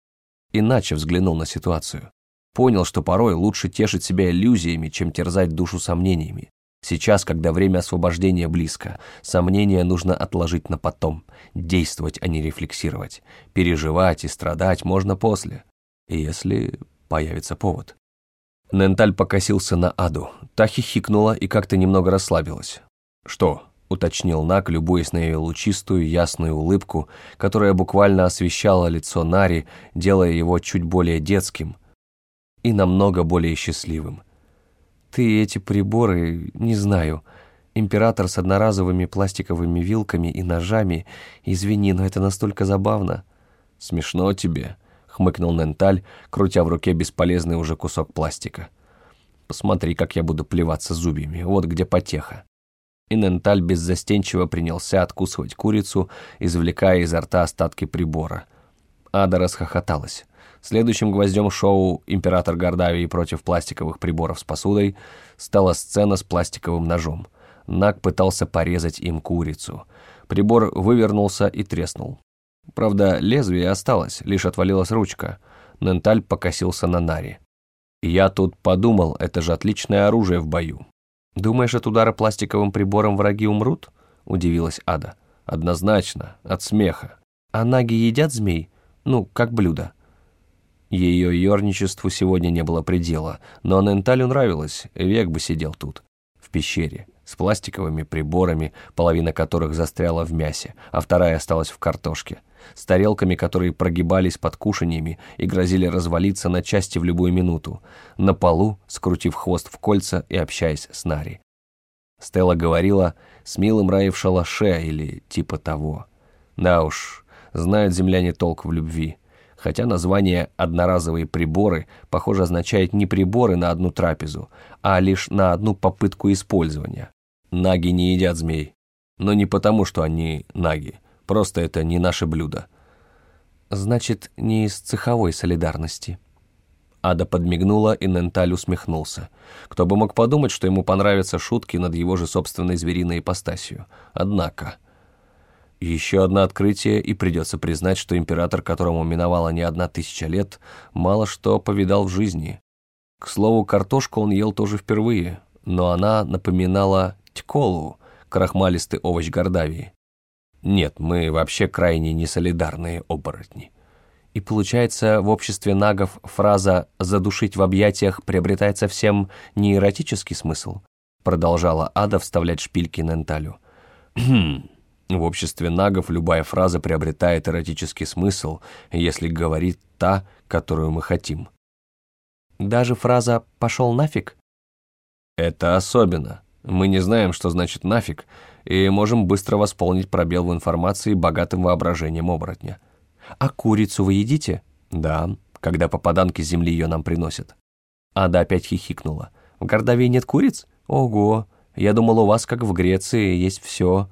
Иначе взглянул на ситуацию. Понял, что порой лучше тешить себя иллюзиями, чем терзать душу сомнениями. Сейчас, когда время освобождения близко, сомнения нужно отложить на потом, действовать, а не рефлексировать. Переживать и страдать можно после, если появится повод. Ненталь покосился на Аду. Та хихикнула и как-то немного расслабилась. «Что?» — уточнил Нак, любуясь на ее лучистую, ясную улыбку, которая буквально освещала лицо Нари, делая его чуть более детским и намного более счастливым. «Ты эти приборы, не знаю. Император с одноразовыми пластиковыми вилками и ножами. Извини, но это настолько забавно». «Смешно тебе», хмыкнул Ненталь, крутя в руке бесполезный уже кусок пластика. «Посмотри, как я буду плеваться зубьями, вот где потеха». И Ненталь беззастенчиво принялся откусывать курицу, извлекая изо рта остатки прибора. Ада расхохоталась. Следующим гвоздем шоу «Император Гордавии против пластиковых приборов с посудой» стала сцена с пластиковым ножом. Наг пытался порезать им курицу. Прибор вывернулся и треснул. Правда, лезвие осталось, лишь отвалилась ручка. Ненталь покосился на Нари. «Я тут подумал, это же отличное оружие в бою». «Думаешь, от удара пластиковым прибором враги умрут?» – удивилась Ада. «Однозначно, от смеха». «А наги едят змей? Ну, как блюдо?» Ее ерничеству сегодня не было предела, но Ненталю нравилось, век бы сидел тут, в пещере, с пластиковыми приборами, половина которых застряла в мясе, а вторая осталась в картошке с тарелками, которые прогибались под кушаньями и грозили развалиться на части в любую минуту, на полу, скрутив хвост в кольца и общаясь с Нари. Стелла говорила с милым рай в шалаше или типа того. Да уж, знают земляне толк в любви. Хотя название «одноразовые приборы» похоже означает не приборы на одну трапезу, а лишь на одну попытку использования. Наги не едят змей. Но не потому, что они наги, Просто это не наше блюдо. Значит, не из цеховой солидарности. Ада подмигнула, и Ненталь усмехнулся. Кто бы мог подумать, что ему понравятся шутки над его же собственной звериной ипостасью. Однако... Еще одно открытие, и придется признать, что император, которому миновала не одна тысяча лет, мало что повидал в жизни. К слову, картошку он ел тоже впервые, но она напоминала тьколу, крахмалистый овощ Гордавии. Нет, мы вообще крайне несолидарные оборотни. И получается, в обществе нагов фраза «задушить в объятиях» приобретает совсем не эротический смысл, продолжала Ада вставлять шпильки Ненталю. В обществе нагов любая фраза приобретает эротический смысл, если говорит та, которую мы хотим. Даже фраза «пошел нафиг»? Это особенно. Мы не знаем, что значит «нафиг», и можем быстро восполнить пробел в информации богатым воображением оборотня. «А курицу вы едите?» «Да, когда попаданки земли ее нам приносят». Ада опять хихикнула. «В Гордове нет куриц? Ого! Я думал, у вас, как в Греции, есть все.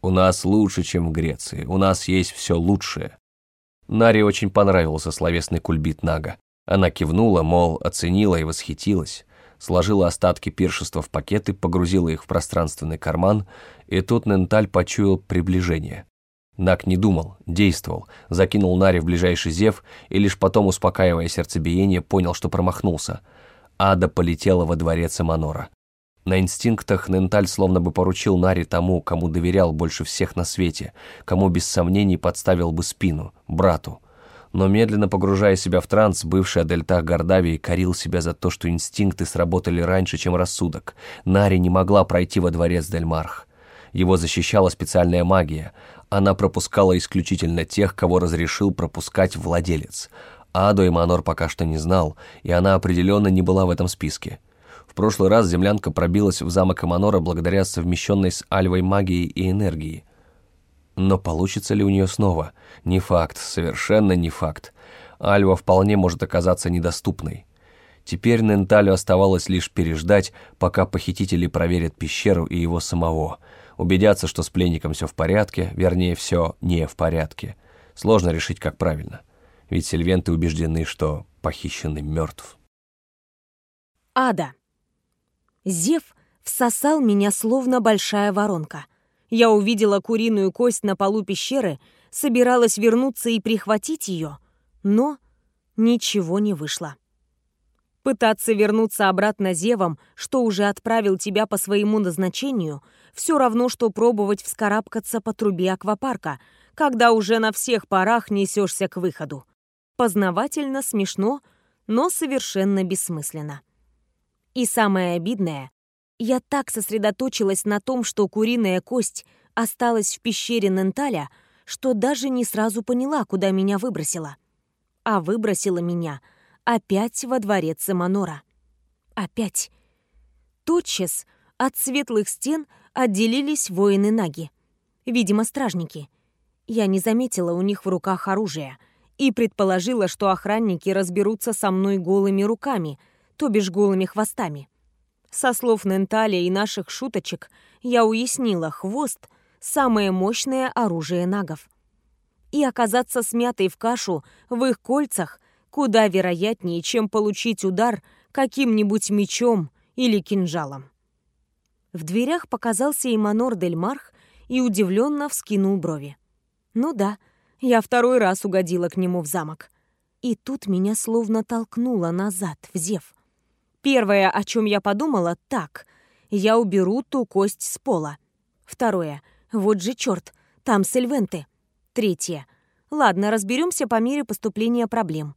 У нас лучше, чем в Греции. У нас есть все лучшее». Наре очень понравился словесный кульбит Нага. Она кивнула, мол, оценила и восхитилась, сложила остатки пиршества в пакеты, погрузила их в пространственный карман, и тут Ненталь почуял приближение. Нак не думал, действовал, закинул Нари в ближайший зев и лишь потом, успокаивая сердцебиение, понял, что промахнулся. Ада полетела во дворец Эманора. На инстинктах Ненталь словно бы поручил Нари тому, кому доверял больше всех на свете, кому без сомнений подставил бы спину, брату. Но медленно погружая себя в транс, бывший Адельтах Гордавии корил себя за то, что инстинкты сработали раньше, чем рассудок. Нари не могла пройти во дворец Дельмарх. Его защищала специальная магия. Она пропускала исключительно тех, кого разрешил пропускать владелец. Аду Манор пока что не знал, и она определенно не была в этом списке. В прошлый раз землянка пробилась в замок Эманора благодаря совмещенной с Альвой магией и энергией. Но получится ли у нее снова? Не факт, совершенно не факт. Альва вполне может оказаться недоступной. Теперь Ненталю оставалось лишь переждать, пока похитители проверят пещеру и его самого — убедятся, что с пленником все в порядке, вернее, все не в порядке. Сложно решить, как правильно. Ведь сельвенты убеждены, что похищенный мертв. Ада. Зев всосал меня словно большая воронка. Я увидела куриную кость на полу пещеры, собиралась вернуться и прихватить ее, но ничего не вышло. Пытаться вернуться обратно Зевом, что уже отправил тебя по своему назначению, все равно, что пробовать вскарабкаться по трубе аквапарка, когда уже на всех парах несешься к выходу. Познавательно, смешно, но совершенно бессмысленно. И самое обидное, я так сосредоточилась на том, что куриная кость осталась в пещере Ненталя, что даже не сразу поняла, куда меня выбросила. А выбросила меня опять во дворец Эманора. Опять. Тотчас от светлых стен отделились воины Наги. Видимо, стражники. Я не заметила у них в руках оружия и предположила, что охранники разберутся со мной голыми руками, то бишь голыми хвостами. Со слов Ненталя и наших шуточек я уяснила, хвост — самое мощное оружие нагов. И оказаться смятой в кашу в их кольцах куда вероятнее, чем получить удар каким-нибудь мечом или кинжалом. В дверях показался Иманор Дель Марх и удивленно вскинул брови. Ну да, я второй раз угодила к нему в замок. И тут меня словно толкнуло назад, в зев. Первое, о чем я подумала, так, я уберу ту кость с пола. Второе, вот же черт, там сельвенты. Третье, ладно, разберемся по мере поступления проблем.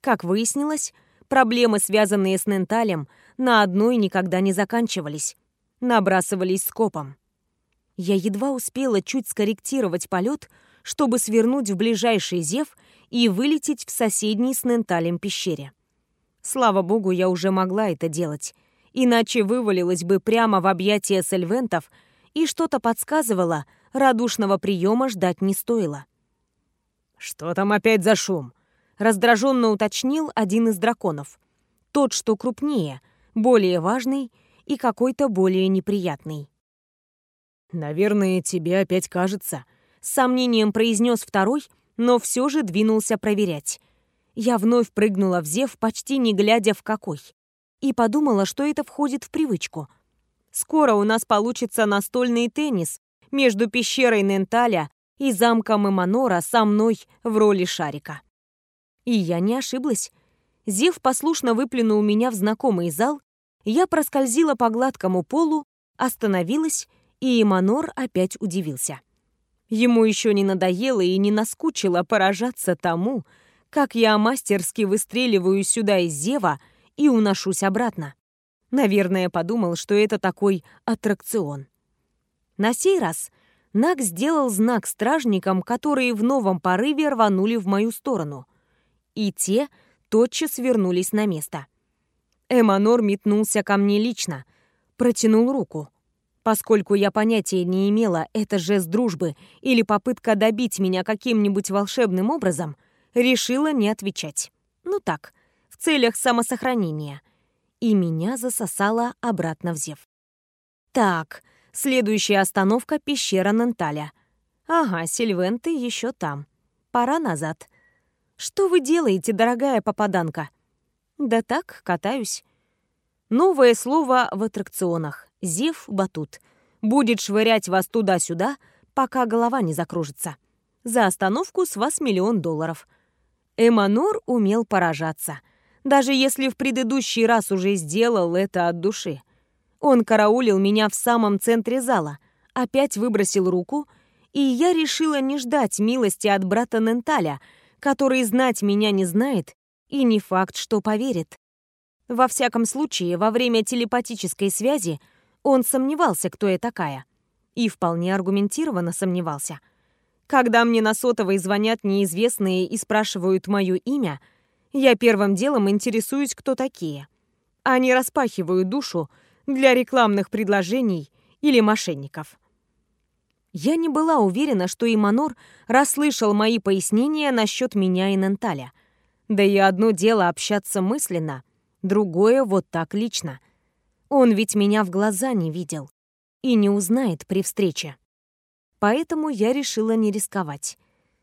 Как выяснилось, проблемы, связанные с Ненталем, на одной никогда не заканчивались набрасывались скопом. Я едва успела чуть скорректировать полет, чтобы свернуть в ближайший зев и вылететь в соседний с Ненталем пещере. Слава богу, я уже могла это делать, иначе вывалилась бы прямо в объятия сельвентов, и что-то подсказывало, радушного приема ждать не стоило. «Что там опять за шум?» — раздраженно уточнил один из драконов. Тот, что крупнее, более важный — и какой-то более неприятный. «Наверное, тебе опять кажется», — с сомнением произнес второй, но все же двинулся проверять. Я вновь прыгнула в зев, почти не глядя в какой. И подумала, что это входит в привычку. Скоро у нас получится настольный теннис между пещерой Ненталя и замком Эманора со мной в роли шарика. И я не ошиблась. Зев послушно выплюнул меня в знакомый зал, я проскользила по гладкому полу, остановилась, и Эманор опять удивился. Ему еще не надоело и не наскучило поражаться тому, как я мастерски выстреливаю сюда из зева и уношусь обратно. Наверное, подумал, что это такой аттракцион. На сей раз Наг сделал знак стражникам, которые в новом порыве рванули в мою сторону. И те тотчас вернулись на место. Эманор метнулся ко мне лично, протянул руку. Поскольку я понятия не имела, это жест дружбы или попытка добить меня каким-нибудь волшебным образом, решила не отвечать. Ну так, в целях самосохранения. И меня засосало обратно в зев. Так, следующая остановка — пещера Нанталя. Ага, Сильвенты еще там. Пора назад. Что вы делаете, дорогая попаданка? Да так, катаюсь. Новое слово в аттракционах. Зев Батут. Будет швырять вас туда-сюда, пока голова не закружится. За остановку с вас миллион долларов. Эманор умел поражаться. Даже если в предыдущий раз уже сделал это от души. Он караулил меня в самом центре зала, опять выбросил руку, и я решила не ждать милости от брата Ненталя, который знать меня не знает и не факт, что поверит. Во всяком случае, во время телепатической связи он сомневался, кто я такая. И вполне аргументированно сомневался. Когда мне на сотовой звонят неизвестные и спрашивают мое имя, я первым делом интересуюсь, кто такие. Они распахивают душу для рекламных предложений или мошенников. Я не была уверена, что Иманор расслышал мои пояснения насчет меня и Ненталя. Да и одно дело общаться мысленно, другое вот так лично. Он ведь меня в глаза не видел и не узнает при встрече. Поэтому я решила не рисковать.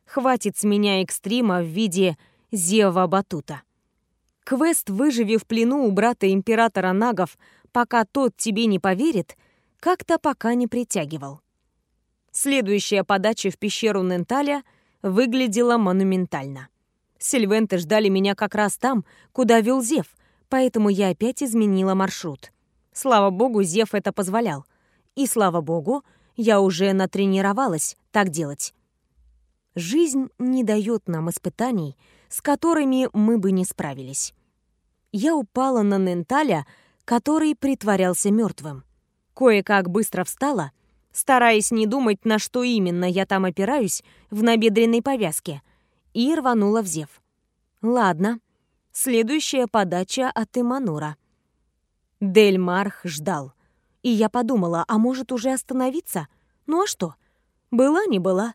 Хватит с меня экстрима в виде Зева Батута. Квест «Выживи в плену у брата императора Нагов, пока тот тебе не поверит», как-то пока не притягивал. Следующая подача в пещеру Ненталя выглядела монументально. Сильвенты ждали меня как раз там, куда вел Зев, поэтому я опять изменила маршрут. Слава богу, Зев это позволял. И слава богу, я уже натренировалась так делать. Жизнь не дает нам испытаний, с которыми мы бы не справились. Я упала на Ненталя, который притворялся мертвым. Кое-как быстро встала, стараясь не думать, на что именно я там опираюсь в набедренной повязке, и рванула в Зев. Ладно, следующая подача от Иманура — Дельмарх ждал. И я подумала, а может уже остановиться? Ну а что? Была не была.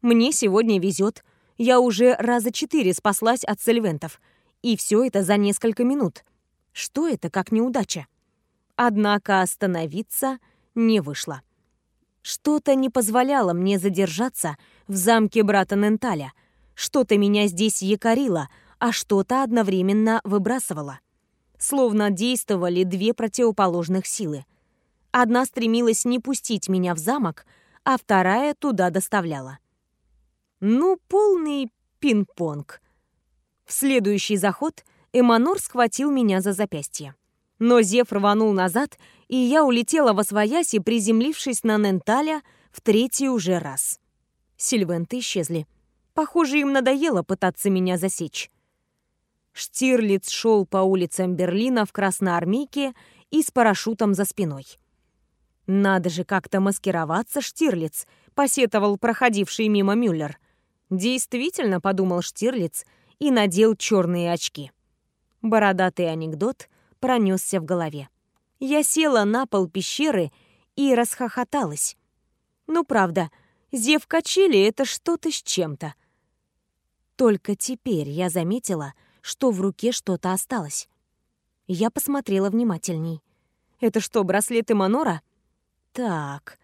Мне сегодня везет. Я уже раза четыре спаслась от сельвентов. И все это за несколько минут. Что это, как неудача? Однако остановиться не вышло. Что-то не позволяло мне задержаться в замке брата Ненталя. Что-то меня здесь якорило, а что-то одновременно выбрасывало словно действовали две противоположных силы. Одна стремилась не пустить меня в замок, а вторая туда доставляла. Ну, полный пинг-понг. В следующий заход Эманор схватил меня за запястье. Но Зев рванул назад, и я улетела во свояси, приземлившись на Ненталя в третий уже раз. Сильвенты исчезли. Похоже, им надоело пытаться меня засечь. Штирлиц шел по улицам Берлина в красноармейке и с парашютом за спиной. «Надо же как-то маскироваться, Штирлиц», — посетовал проходивший мимо Мюллер. «Действительно», — подумал Штирлиц и надел черные очки. Бородатый анекдот пронесся в голове. Я села на пол пещеры и расхохоталась. Ну, правда, зев качели — это что-то с чем-то. Только теперь я заметила — что в руке что-то осталось. Я посмотрела внимательней. Это что, браслеты Манора? Так.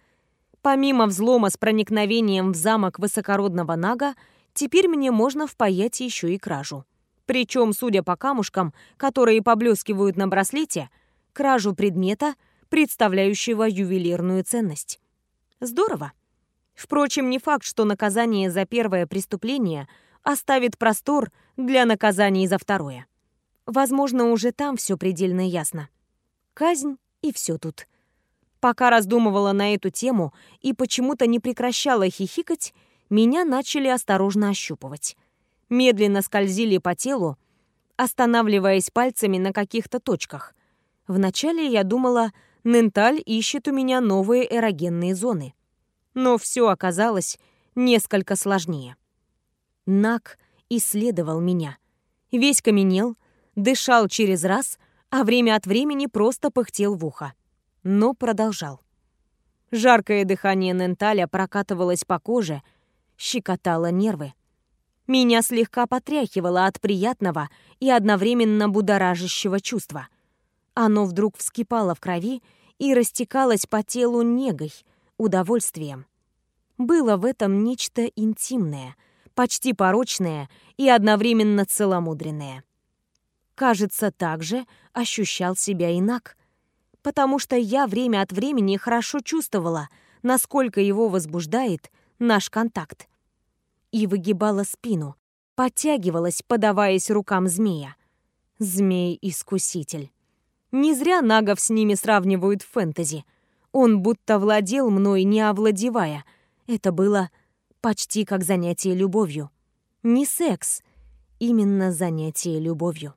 Помимо взлома с проникновением в замок высокородного Нага, теперь мне можно впаять еще и кражу. Причем, судя по камушкам, которые поблескивают на браслете, кражу предмета, представляющего ювелирную ценность. Здорово. Впрочем, не факт, что наказание за первое преступление оставит простор для наказаний за второе. Возможно, уже там все предельно ясно. Казнь и все тут. Пока раздумывала на эту тему и почему-то не прекращала хихикать, меня начали осторожно ощупывать. Медленно скользили по телу, останавливаясь пальцами на каких-то точках. Вначале я думала, Ненталь ищет у меня новые эрогенные зоны. Но все оказалось несколько сложнее. Нак исследовал меня. Весь каменел, дышал через раз, а время от времени просто пыхтел в ухо. Но продолжал. Жаркое дыхание Ненталя прокатывалось по коже, щекотало нервы. Меня слегка потряхивало от приятного и одновременно будоражащего чувства. Оно вдруг вскипало в крови и растекалось по телу негой, удовольствием. Было в этом нечто интимное, почти порочное и одновременно целомудренное. Кажется, также ощущал себя инак, потому что я время от времени хорошо чувствовала, насколько его возбуждает наш контакт. И выгибала спину, подтягивалась, подаваясь рукам змея. Змей-искуситель. Не зря нагов с ними сравнивают в фэнтези. Он будто владел мной, не овладевая. Это было почти как занятие любовью. Не секс, именно занятие любовью.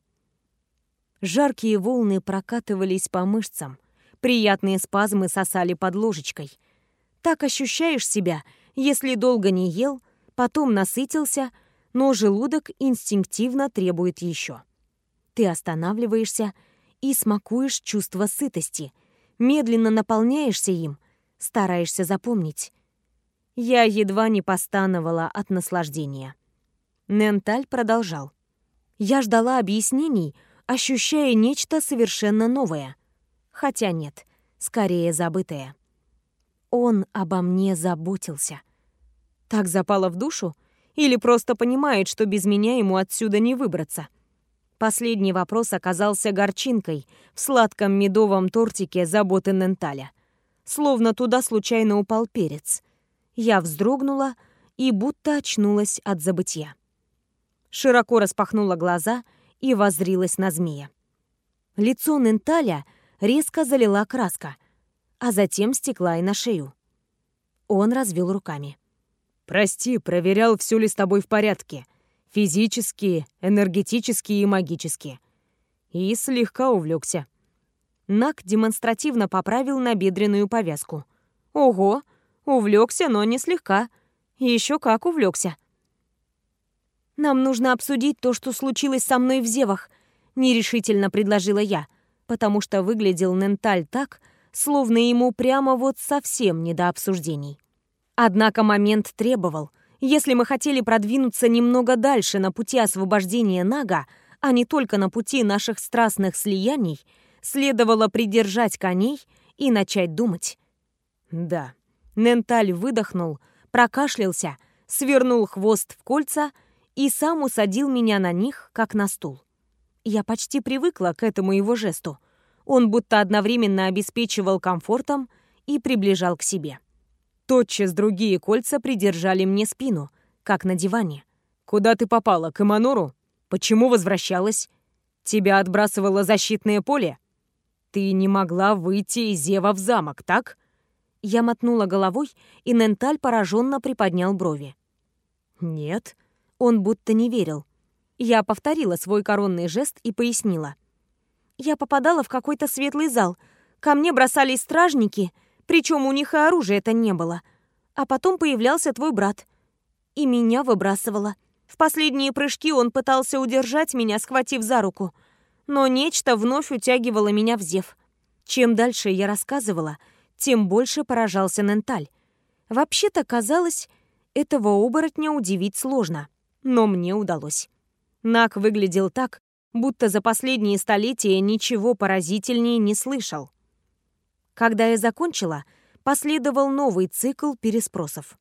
Жаркие волны прокатывались по мышцам, приятные спазмы сосали под ложечкой. Так ощущаешь себя, если долго не ел, потом насытился, но желудок инстинктивно требует еще. Ты останавливаешься и смакуешь чувство сытости, медленно наполняешься им, стараешься запомнить. Я едва не постановала от наслаждения. Ненталь продолжал. Я ждала объяснений, ощущая нечто совершенно новое. Хотя нет, скорее забытое. Он обо мне заботился. Так запало в душу? Или просто понимает, что без меня ему отсюда не выбраться? Последний вопрос оказался горчинкой в сладком медовом тортике заботы Ненталя. Словно туда случайно упал перец. Я вздрогнула и будто очнулась от забытья. Широко распахнула глаза и воззрилась на змея. Лицо Ненталя резко залила краска, а затем стекла и на шею. Он развел руками. «Прости, проверял, все ли с тобой в порядке. Физически, энергетически и магически». И слегка увлекся. Нак демонстративно поправил набедренную повязку. «Ого! Увлекся, но не слегка. Еще как увлекся. «Нам нужно обсудить то, что случилось со мной в Зевах», — нерешительно предложила я, потому что выглядел Ненталь так, словно ему прямо вот совсем не до обсуждений. Однако момент требовал. Если мы хотели продвинуться немного дальше на пути освобождения Нага, а не только на пути наших страстных слияний, следовало придержать коней и начать думать. Да. Ненталь выдохнул, прокашлялся, свернул хвост в кольца — и сам усадил меня на них, как на стул. Я почти привыкла к этому его жесту. Он будто одновременно обеспечивал комфортом и приближал к себе. Тотчас другие кольца придержали мне спину, как на диване. «Куда ты попала, к Эманору? Почему возвращалась? Тебя отбрасывало защитное поле? Ты не могла выйти из Зева в замок, так?» Я мотнула головой, и Ненталь пораженно приподнял брови. «Нет», он будто не верил. Я повторила свой коронный жест и пояснила. Я попадала в какой-то светлый зал. Ко мне бросались стражники, причем у них и оружия-то не было. А потом появлялся твой брат. И меня выбрасывало. В последние прыжки он пытался удержать меня, схватив за руку. Но нечто вновь утягивало меня в зев. Чем дальше я рассказывала, тем больше поражался Ненталь. Вообще-то казалось, этого оборотня удивить сложно но мне удалось. Нак выглядел так, будто за последние столетия ничего поразительнее не слышал. Когда я закончила, последовал новый цикл переспросов.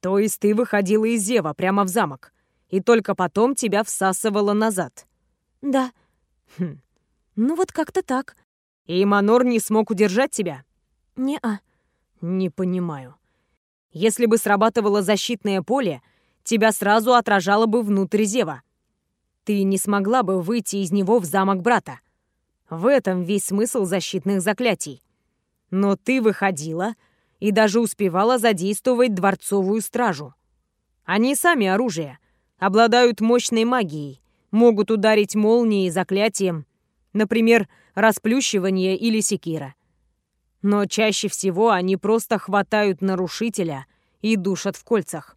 «То есть ты выходила из Зева прямо в замок? и только потом тебя всасывала назад. Да. Хм. Ну вот как-то так. И Манор не смог удержать тебя? Не-а. Не понимаю. Если бы срабатывало защитное поле, тебя сразу отражало бы внутрь Зева. Ты не смогла бы выйти из него в замок брата. В этом весь смысл защитных заклятий. Но ты выходила и даже успевала задействовать дворцовую стражу. Они сами оружие, обладают мощной магией, могут ударить молнией, заклятием, например, расплющивание или секира. Но чаще всего они просто хватают нарушителя и душат в кольцах.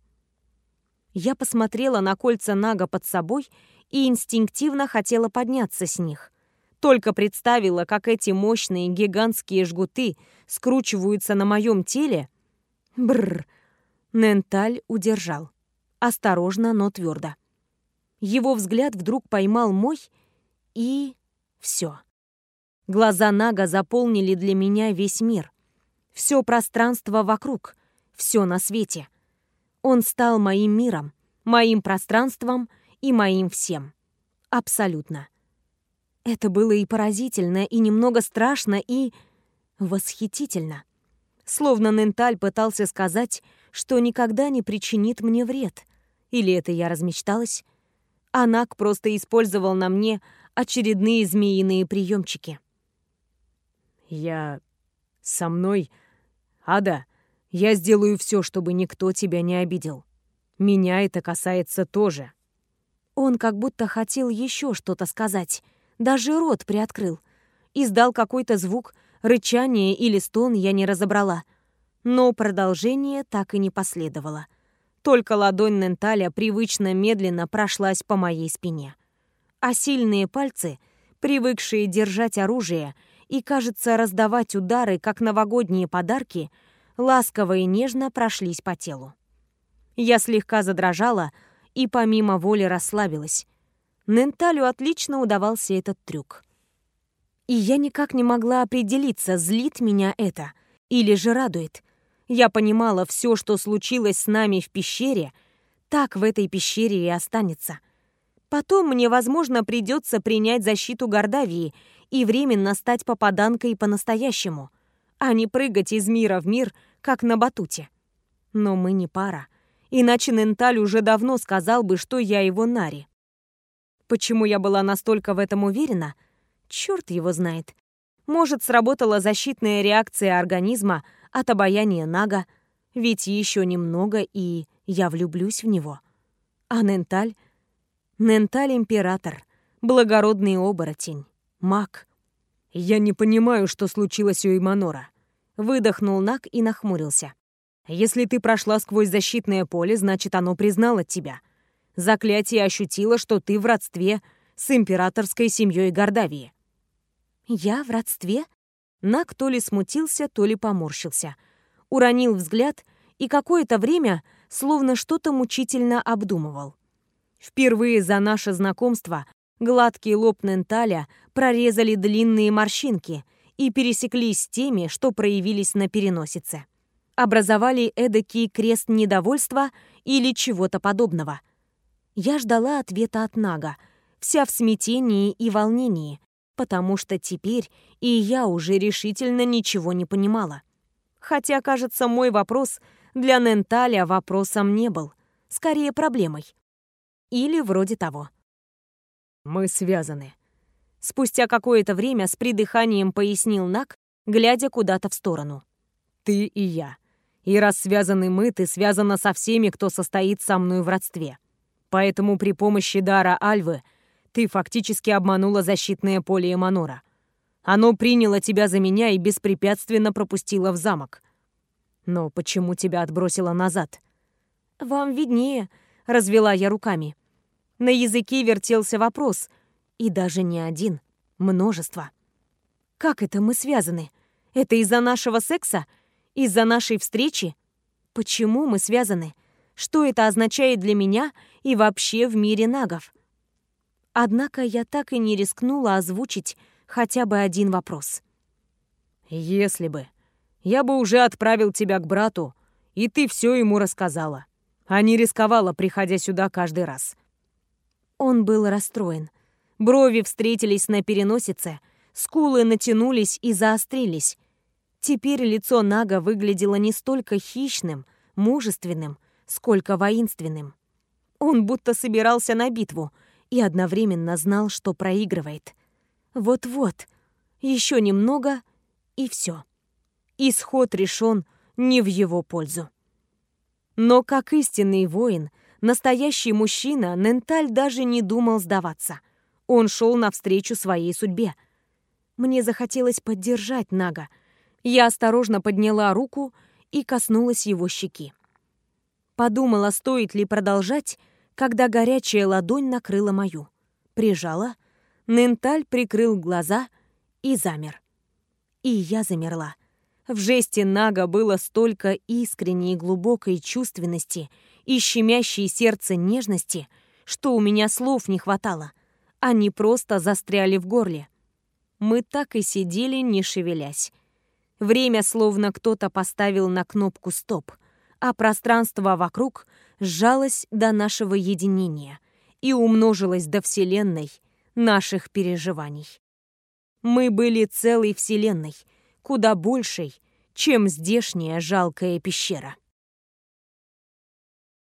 Я посмотрела на кольца Нага под собой и инстинктивно хотела подняться с них. Только представила, как эти мощные гигантские жгуты скручиваются на моем теле. Бррр. Ненталь удержал. Осторожно, но твердо. Его взгляд вдруг поймал мой, и... все. Глаза Нага заполнили для меня весь мир. Все пространство вокруг, все на свете. Он стал моим миром, моим пространством и моим всем. Абсолютно. Это было и поразительно, и немного страшно, и восхитительно. Словно Ненталь пытался сказать, что никогда не причинит мне вред. Или это я размечталась? Анак просто использовал на мне очередные змеиные приемчики. «Я... со мной... Ада, я сделаю все, чтобы никто тебя не обидел. Меня это касается тоже». Он как будто хотел еще что-то сказать, даже рот приоткрыл. Издал какой-то звук, рычание или стон я не разобрала. Но продолжение так и не последовало. Только ладонь Ненталя привычно медленно прошлась по моей спине. А сильные пальцы, привыкшие держать оружие и, кажется, раздавать удары, как новогодние подарки, ласково и нежно прошлись по телу. Я слегка задрожала и помимо воли расслабилась. Ненталю отлично удавался этот трюк. И я никак не могла определиться, злит меня это или же радует. Я понимала, все, что случилось с нами в пещере, так в этой пещере и останется. Потом мне, возможно, придется принять защиту Гордавии и временно стать попаданкой по-настоящему, а не прыгать из мира в мир, как на батуте. Но мы не пара. Иначе Ненталь уже давно сказал бы, что я его Нари. Почему я была настолько в этом уверена? Черт его знает. Может, сработала защитная реакция организма от обаяния Нага, ведь еще немного, и я влюблюсь в него. А Ненталь? Ненталь — император, благородный оборотень, маг. «Я не понимаю, что случилось у Иманора», — выдохнул Наг и нахмурился. «Если ты прошла сквозь защитное поле, значит, оно признало тебя. Заклятие ощутило, что ты в родстве с императорской семьей Гордавии. Я в родстве? Нак то ли смутился, то ли поморщился. Уронил взгляд и какое-то время словно что-то мучительно обдумывал. Впервые за наше знакомство гладкий лоб Ненталя прорезали длинные морщинки и пересеклись с теми, что проявились на переносице. Образовали эдакий крест недовольства или чего-то подобного. Я ждала ответа от Нага, вся в смятении и волнении, потому что теперь и я уже решительно ничего не понимала. Хотя, кажется, мой вопрос для Ненталя вопросом не был, скорее проблемой. Или вроде того. «Мы связаны», — спустя какое-то время с придыханием пояснил Наг, глядя куда-то в сторону. «Ты и я. И раз связаны мы, ты связана со всеми, кто состоит со мной в родстве. Поэтому при помощи дара Альвы ты фактически обманула защитное поле Эманора. Оно приняло тебя за меня и беспрепятственно пропустило в замок. Но почему тебя отбросило назад? Вам виднее, развела я руками. На языке вертелся вопрос, и даже не один, множество. Как это мы связаны? Это из-за нашего секса? Из-за нашей встречи? Почему мы связаны? Что это означает для меня и вообще в мире нагов. Однако я так и не рискнула озвучить хотя бы один вопрос. «Если бы. Я бы уже отправил тебя к брату, и ты все ему рассказала, а не рисковала, приходя сюда каждый раз. Он был расстроен. Брови встретились на переносице, скулы натянулись и заострились. Теперь лицо Нага выглядело не столько хищным, мужественным, сколько воинственным. Он будто собирался на битву и одновременно знал, что проигрывает. Вот-вот, еще немного, и все. Исход решен не в его пользу. Но как истинный воин, настоящий мужчина, Ненталь даже не думал сдаваться. Он шел навстречу своей судьбе. Мне захотелось поддержать Нага. Я осторожно подняла руку и коснулась его щеки. Подумала, стоит ли продолжать, когда горячая ладонь накрыла мою. Прижала. Ненталь прикрыл глаза и замер. И я замерла. В жесте Нага было столько искренней глубокой чувственности и щемящей сердце нежности, что у меня слов не хватало. Они просто застряли в горле. Мы так и сидели, не шевелясь. Время словно кто-то поставил на кнопку «стоп», а пространство вокруг сжалось до нашего единения и умножилось до Вселенной наших переживаний. Мы были целой Вселенной, куда большей, чем здешняя жалкая пещера.